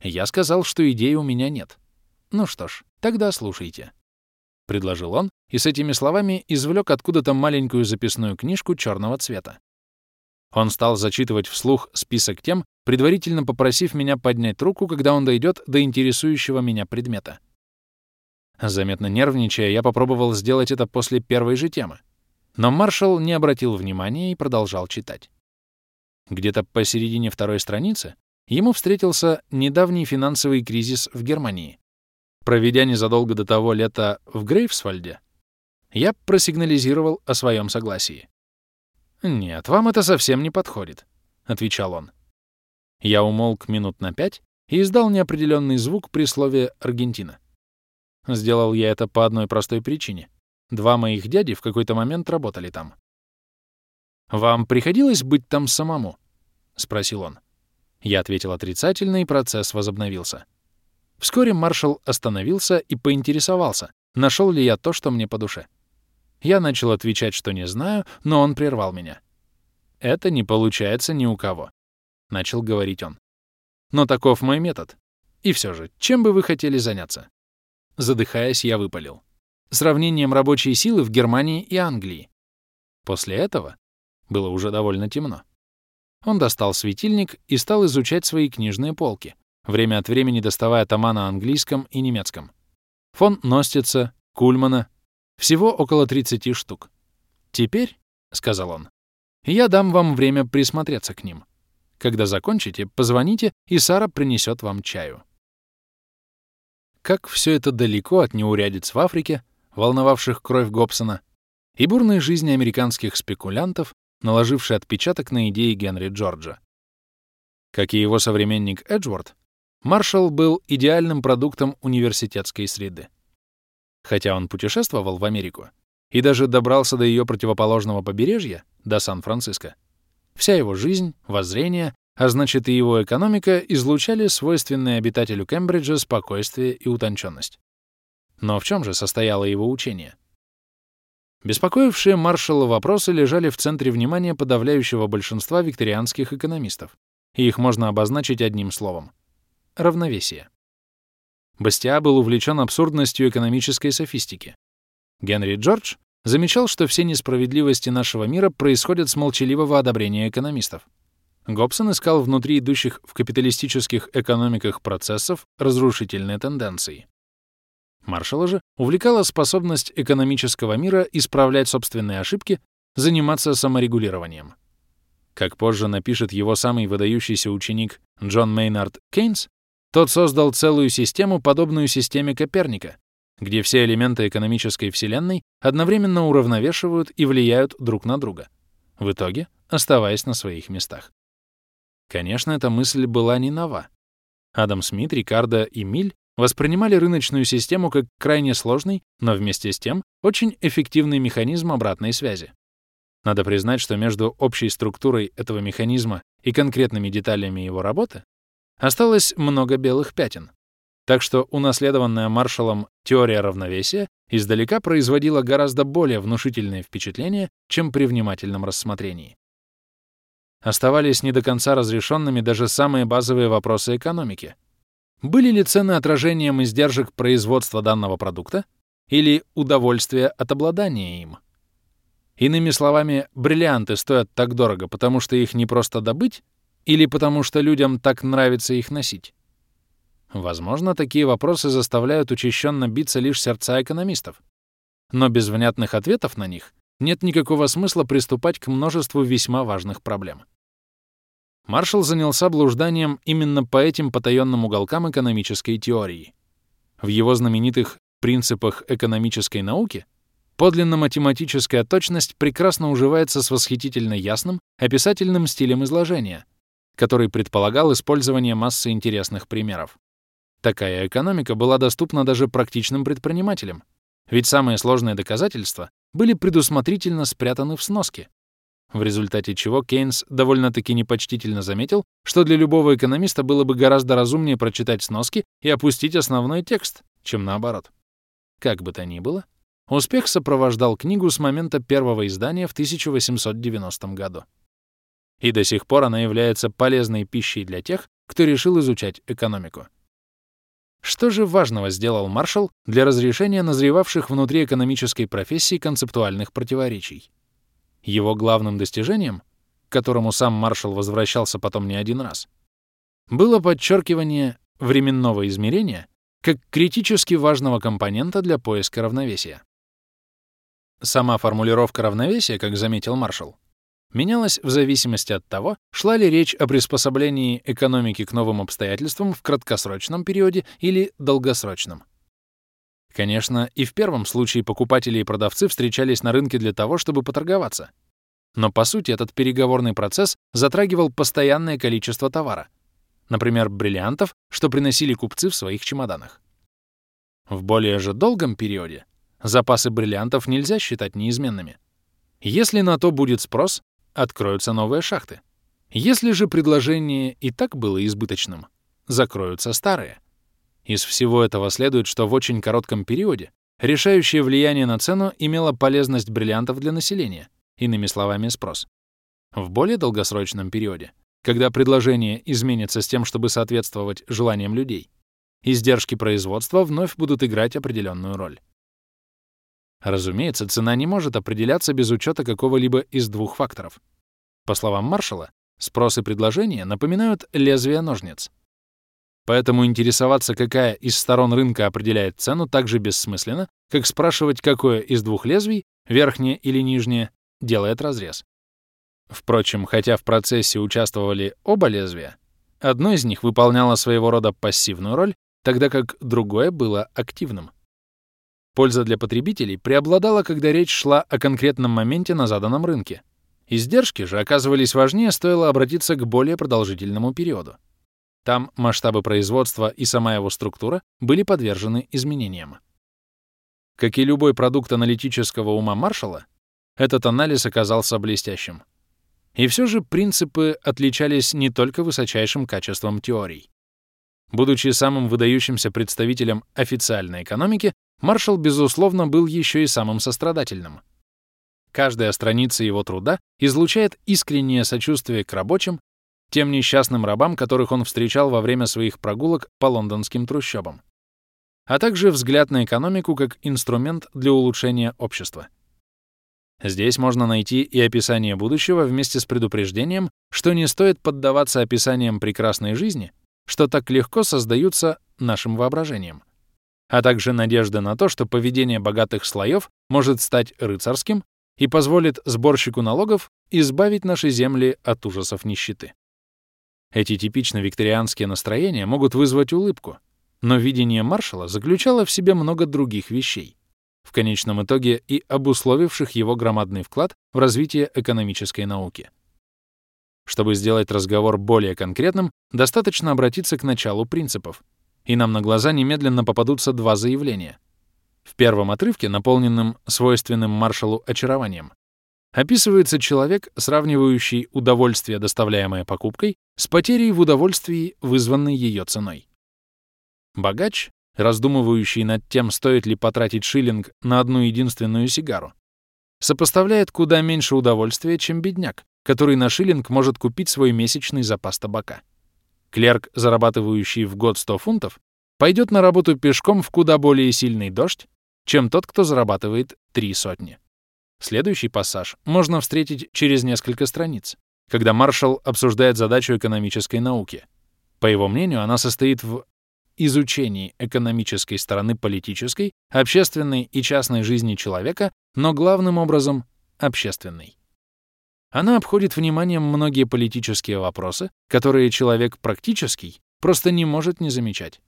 Я сказал, что идей у меня нет. «Ну что ж, тогда слушайте», — предложил он, и с этими словами извлек откуда-то маленькую записную книжку черного цвета. Он стал зачитывать вслух список тем, предварительно попросив меня поднять руку, когда он дойдет до интересующего меня предмета. Заметно нервничая, я попробовал сделать это после первой же темы. Но маршал не обратил внимания и продолжал читать. Где-то посередине второй страницы ему встретился недавний финансовый кризис в Германии. Проведя незадолго до того лета в Грейвсвальде, я просигнализировал о своем согласии. «Нет, вам это совсем не подходит», — отвечал он. Я умолк минут на пять и издал неопределенный звук при слове «Аргентина». Сделал я это по одной простой причине. Два моих дяди в какой-то момент работали там. «Вам приходилось быть там самому?» — спросил он. Я ответил отрицательно, и процесс возобновился. Вскоре маршал остановился и поинтересовался, нашел ли я то, что мне по душе. Я начал отвечать, что не знаю, но он прервал меня. Это не получается ни у кого, — начал говорить он. Но таков мой метод. И все же, чем бы вы хотели заняться? Задыхаясь, я выпалил. Сравнением рабочей силы в Германии и Англии. После этого было уже довольно темно. Он достал светильник и стал изучать свои книжные полки, время от времени доставая тома на английском и немецком. Фон Ностица, Кульмана, всего около 30 штук. «Теперь», — сказал он, — «я дам вам время присмотреться к ним. Когда закончите, позвоните, и Сара принесет вам чаю». Как все это далеко от неурядиц в Африке, волновавших кровь Гобсона, и бурной жизни американских спекулянтов, наложившей отпечаток на идеи Генри Джорджа. Как и его современник Эджворд, Маршалл был идеальным продуктом университетской среды. Хотя он путешествовал в Америку и даже добрался до ее противоположного побережья, до Сан-Франциско, вся его жизнь, воззрение, а значит и его экономика излучали свойственные обитателю Кембриджа спокойствие и утонченность. Но в чем же состояло его учение? Беспокоившие маршала вопросы лежали в центре внимания подавляющего большинства викторианских экономистов, и их можно обозначить одним словом — равновесие. Бастиа был увлечен абсурдностью экономической софистики. Генри Джордж замечал, что все несправедливости нашего мира происходят с молчаливого одобрения экономистов. Гобсон искал внутри идущих в капиталистических экономиках процессов разрушительные тенденции. Маршалла же увлекала способность экономического мира исправлять собственные ошибки, заниматься саморегулированием. Как позже напишет его самый выдающийся ученик Джон Мейнард Кейнс, тот создал целую систему, подобную системе Коперника, где все элементы экономической вселенной одновременно уравновешивают и влияют друг на друга, в итоге оставаясь на своих местах. Конечно, эта мысль была не нова. Адам Смит, Рикардо и Миль воспринимали рыночную систему как крайне сложный, но вместе с тем очень эффективный механизм обратной связи. Надо признать, что между общей структурой этого механизма и конкретными деталями его работы осталось много белых пятен. Так что унаследованная маршалом теория равновесия издалека производила гораздо более внушительное впечатление, чем при внимательном рассмотрении. Оставались не до конца разрешенными даже самые базовые вопросы экономики — были ли цены отражением издержек производства данного продукта или удовольствие от обладания им? Иными словами, бриллианты стоят так дорого, потому что их не просто добыть или потому что людям так нравится их носить? Возможно, такие вопросы заставляют учащенно биться лишь сердца экономистов. Но без внятных ответов на них нет никакого смысла приступать к множеству весьма важных проблем. Маршалл занялся блужданием именно по этим потаенным уголкам экономической теории. В его знаменитых «принципах экономической науки» подлинно математическая точность прекрасно уживается с восхитительно ясным описательным стилем изложения, который предполагал использование массы интересных примеров. Такая экономика была доступна даже практичным предпринимателям, ведь самые сложные доказательства были предусмотрительно спрятаны в сноске, в результате чего Кейнс довольно-таки непочтительно заметил, что для любого экономиста было бы гораздо разумнее прочитать сноски и опустить основной текст, чем наоборот. Как бы то ни было, успех сопровождал книгу с момента первого издания в 1890 году. И до сих пор она является полезной пищей для тех, кто решил изучать экономику. Что же важного сделал Маршалл для разрешения назревавших внутри экономической профессии концептуальных противоречий? Его главным достижением, к которому сам маршал возвращался потом не один раз, было подчеркивание временного измерения как критически важного компонента для поиска равновесия. Сама формулировка равновесия, как заметил маршал, менялась в зависимости от того, шла ли речь о приспособлении экономики к новым обстоятельствам в краткосрочном периоде или долгосрочном. Конечно, и в первом случае покупатели и продавцы встречались на рынке для того, чтобы поторговаться. Но по сути этот переговорный процесс затрагивал постоянное количество товара, например, бриллиантов, что приносили купцы в своих чемоданах. В более же долгом периоде запасы бриллиантов нельзя считать неизменными. Если на то будет спрос, откроются новые шахты. Если же предложение и так было избыточным, закроются старые — из всего этого следует, что в очень коротком периоде решающее влияние на цену имело полезность бриллиантов для населения, иными словами, спрос. В более долгосрочном периоде, когда предложение изменится с тем, чтобы соответствовать желаниям людей, издержки производства вновь будут играть определенную роль. Разумеется, цена не может определяться без учета какого-либо из двух факторов. По словам Маршалла, спрос и предложение напоминают лезвие ножниц. Поэтому интересоваться, какая из сторон рынка определяет цену, так же бессмысленно, как спрашивать, какое из двух лезвий, верхнее или нижнее, делает разрез. Впрочем, хотя в процессе участвовали оба лезвия, одно из них выполняло своего рода пассивную роль, тогда как другое было активным. Польза для потребителей преобладала, когда речь шла о конкретном моменте на заданном рынке. Издержки же оказывались важнее, стоило обратиться к более продолжительному периоду. Там масштабы производства и сама его структура были подвержены изменениям. Как и любой продукт аналитического ума Маршалла, этот анализ оказался блестящим. И все же принципы отличались не только высочайшим качеством теорий. Будучи самым выдающимся представителем официальной экономики, Маршалл, безусловно, был еще и самым сострадательным. Каждая страница его труда излучает искреннее сочувствие к рабочим, тем несчастным рабам, которых он встречал во время своих прогулок по лондонским трущобам, а также взгляд на экономику как инструмент для улучшения общества. Здесь можно найти и описание будущего вместе с предупреждением, что не стоит поддаваться описаниям прекрасной жизни, что так легко создаются нашим воображением а также надежда на то, что поведение богатых слоев может стать рыцарским и позволит сборщику налогов избавить наши земли от ужасов нищеты. Эти типично викторианские настроения могут вызвать улыбку, но видение маршала заключало в себе много других вещей, в конечном итоге и обусловивших его громадный вклад в развитие экономической науки. Чтобы сделать разговор более конкретным, достаточно обратиться к началу принципов — и нам на глаза немедленно попадутся два заявления. В первом отрывке, наполненном свойственным маршалу очарованием, описывается человек, сравнивающий удовольствие, доставляемое покупкой, с потерей в удовольствии, вызванной ее ценой. Богач, раздумывающий над тем, стоит ли потратить шиллинг на одну единственную сигару, сопоставляет куда меньше удовольствия, чем бедняк, который на шиллинг может купить свой месячный запас табака. Клерк, зарабатывающий в год 100 фунтов, пойдет на работу пешком в куда более сильный дождь, чем тот, кто зарабатывает три сотни. Следующий пассаж можно встретить через несколько страниц, когда Маршалл обсуждает задачу экономической науки. По его мнению, она состоит в изучении экономической стороны политической, общественной и частной жизни человека, но главным образом — общественной. Она обходит вниманием многие политические вопросы, которые человек практический просто не может не замечать.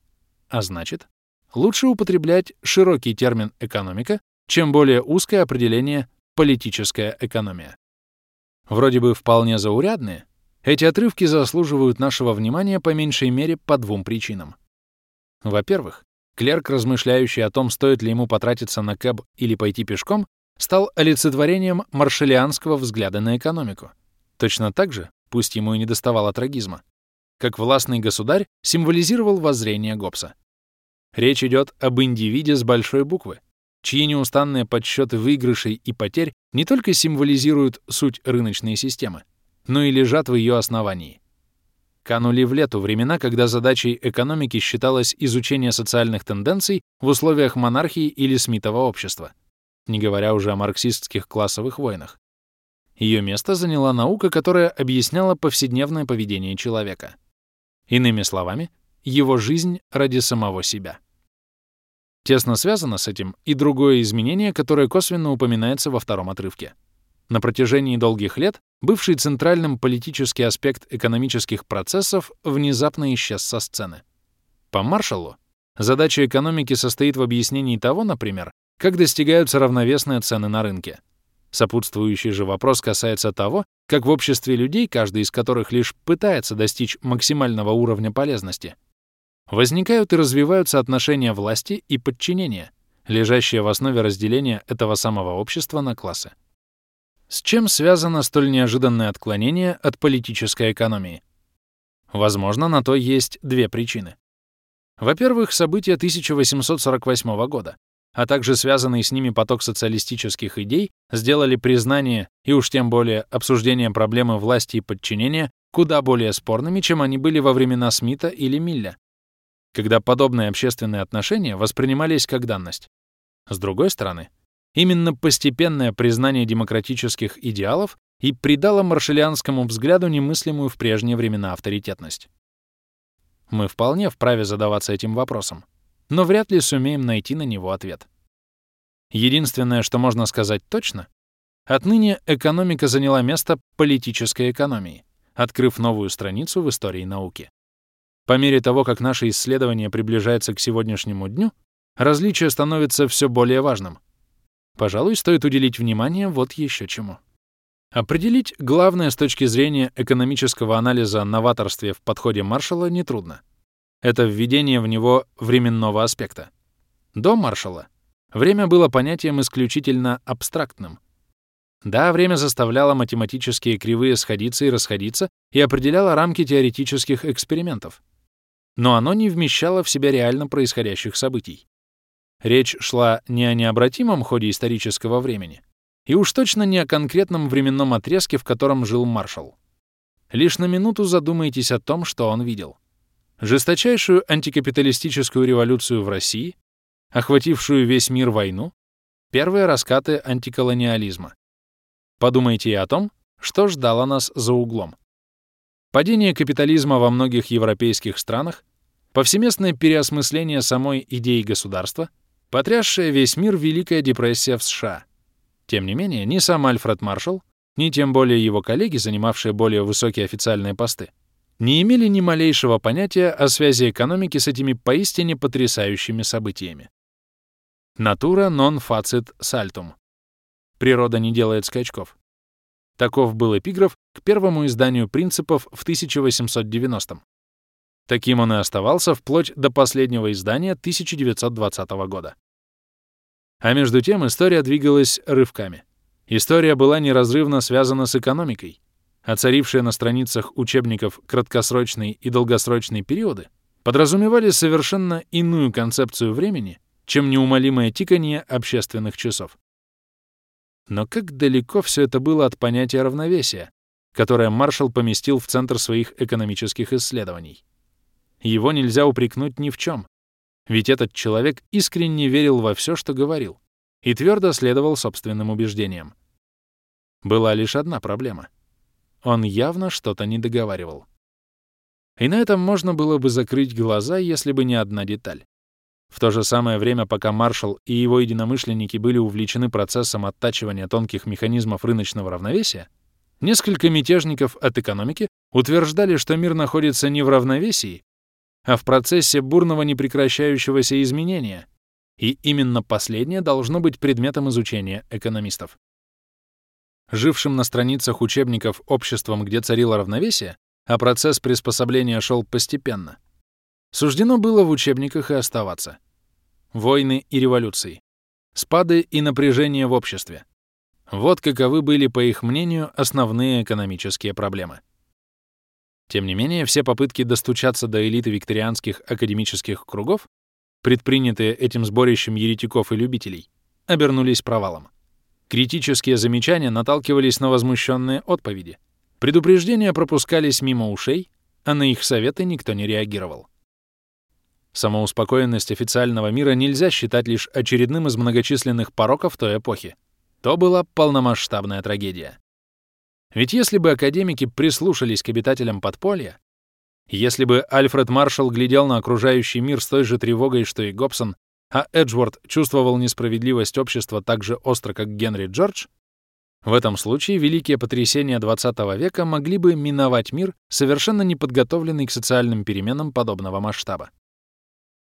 А значит, лучше употреблять широкий термин «экономика», чем более узкое определение «политическая экономия». Вроде бы вполне заурядные, эти отрывки заслуживают нашего внимания по меньшей мере по двум причинам. Во-первых, клерк, размышляющий о том, стоит ли ему потратиться на кэб или пойти пешком, стал олицетворением маршалианского взгляда на экономику. Точно так же, пусть ему и не доставало трагизма, как властный государь символизировал воззрение Гоббса. Речь идет об индивиде с большой буквы, чьи неустанные подсчеты выигрышей и потерь не только символизируют суть рыночной системы, но и лежат в ее основании. Канули в лету времена, когда задачей экономики считалось изучение социальных тенденций в условиях монархии или смитого общества не говоря уже о марксистских классовых войнах. Ее место заняла наука, которая объясняла повседневное поведение человека. Иными словами, его жизнь ради самого себя. Тесно связано с этим и другое изменение, которое косвенно упоминается во втором отрывке. На протяжении долгих лет бывший центральным политический аспект экономических процессов внезапно исчез со сцены. По Маршаллу задача экономики состоит в объяснении того, например, как достигаются равновесные цены на рынке. Сопутствующий же вопрос касается того, как в обществе людей, каждый из которых лишь пытается достичь максимального уровня полезности, возникают и развиваются отношения власти и подчинения, лежащие в основе разделения этого самого общества на классы. С чем связано столь неожиданное отклонение от политической экономии? Возможно, на то есть две причины. Во-первых, события 1848 года, а также связанный с ними поток социалистических идей сделали признание и уж тем более обсуждение проблемы власти и подчинения куда более спорными, чем они были во времена Смита или Милля, когда подобные общественные отношения воспринимались как данность. С другой стороны, именно постепенное признание демократических идеалов и придало маршалианскому взгляду немыслимую в прежние времена авторитетность. Мы вполне вправе задаваться этим вопросом, но вряд ли сумеем найти на него ответ. Единственное, что можно сказать точно, отныне экономика заняла место политической экономии, открыв новую страницу в истории науки. По мере того, как наше исследование приближается к сегодняшнему дню, различие становится все более важным. Пожалуй, стоит уделить внимание вот еще чему. Определить главное с точки зрения экономического анализа новаторстве в подходе Маршалла нетрудно. Это введение в него временного аспекта. До Маршалла время было понятием исключительно абстрактным. Да, время заставляло математические кривые сходиться и расходиться и определяло рамки теоретических экспериментов. Но оно не вмещало в себя реально происходящих событий. Речь шла не о необратимом ходе исторического времени, и уж точно не о конкретном временном отрезке, в котором жил маршал. Лишь на минуту задумайтесь о том, что он видел. Жесточайшую антикапиталистическую революцию в России, охватившую весь мир войну, первые раскаты антиколониализма. Подумайте и о том, что ждало нас за углом. Падение капитализма во многих европейских странах, повсеместное переосмысление самой идеи государства, потрясшая весь мир Великая депрессия в США — тем не менее, ни сам Альфред Маршалл, ни тем более его коллеги, занимавшие более высокие официальные посты, не имели ни малейшего понятия о связи экономики с этими поистине потрясающими событиями. Натура non facit saltum. Природа не делает скачков. Таков был эпиграф к первому изданию «Принципов» в 1890-м. Таким он и оставался вплоть до последнего издания 1920 года. А между тем история двигалась рывками. История была неразрывно связана с экономикой, а царившие на страницах учебников краткосрочный и долгосрочный периоды подразумевали совершенно иную концепцию времени, чем неумолимое тиканье общественных часов. Но как далеко все это было от понятия равновесия, которое Маршалл поместил в центр своих экономических исследований. Его нельзя упрекнуть ни в чем, ведь этот человек искренне верил во все, что говорил, и твердо следовал собственным убеждениям. Была лишь одна проблема. Он явно что-то не договаривал. И на этом можно было бы закрыть глаза, если бы не одна деталь. В то же самое время, пока Маршалл и его единомышленники были увлечены процессом оттачивания тонких механизмов рыночного равновесия, несколько мятежников от экономики утверждали, что мир находится не в равновесии, а в процессе бурного непрекращающегося изменения, и именно последнее должно быть предметом изучения экономистов. Жившим на страницах учебников обществом, где царило равновесие, а процесс приспособления шел постепенно, суждено было в учебниках и оставаться. Войны и революции, спады и напряжения в обществе. Вот каковы были, по их мнению, основные экономические проблемы. Тем не менее, все попытки достучаться до элиты викторианских академических кругов, предпринятые этим сборищем еретиков и любителей, обернулись провалом. Критические замечания наталкивались на возмущенные отповеди. Предупреждения пропускались мимо ушей, а на их советы никто не реагировал. Самоуспокоенность официального мира нельзя считать лишь очередным из многочисленных пороков той эпохи. То была полномасштабная трагедия. Ведь если бы академики прислушались к обитателям подполья, если бы Альфред Маршалл глядел на окружающий мир с той же тревогой, что и Гобсон, а Эджворд чувствовал несправедливость общества так же остро, как Генри Джордж, в этом случае великие потрясения XX века могли бы миновать мир, совершенно неподготовленный к социальным переменам подобного масштаба.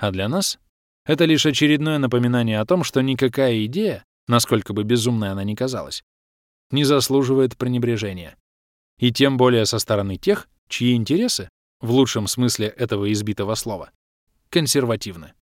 А для нас это лишь очередное напоминание о том, что никакая идея, насколько бы безумной она ни казалась, не заслуживает пренебрежения. И тем более со стороны тех, чьи интересы, в лучшем смысле этого избитого слова, консервативны.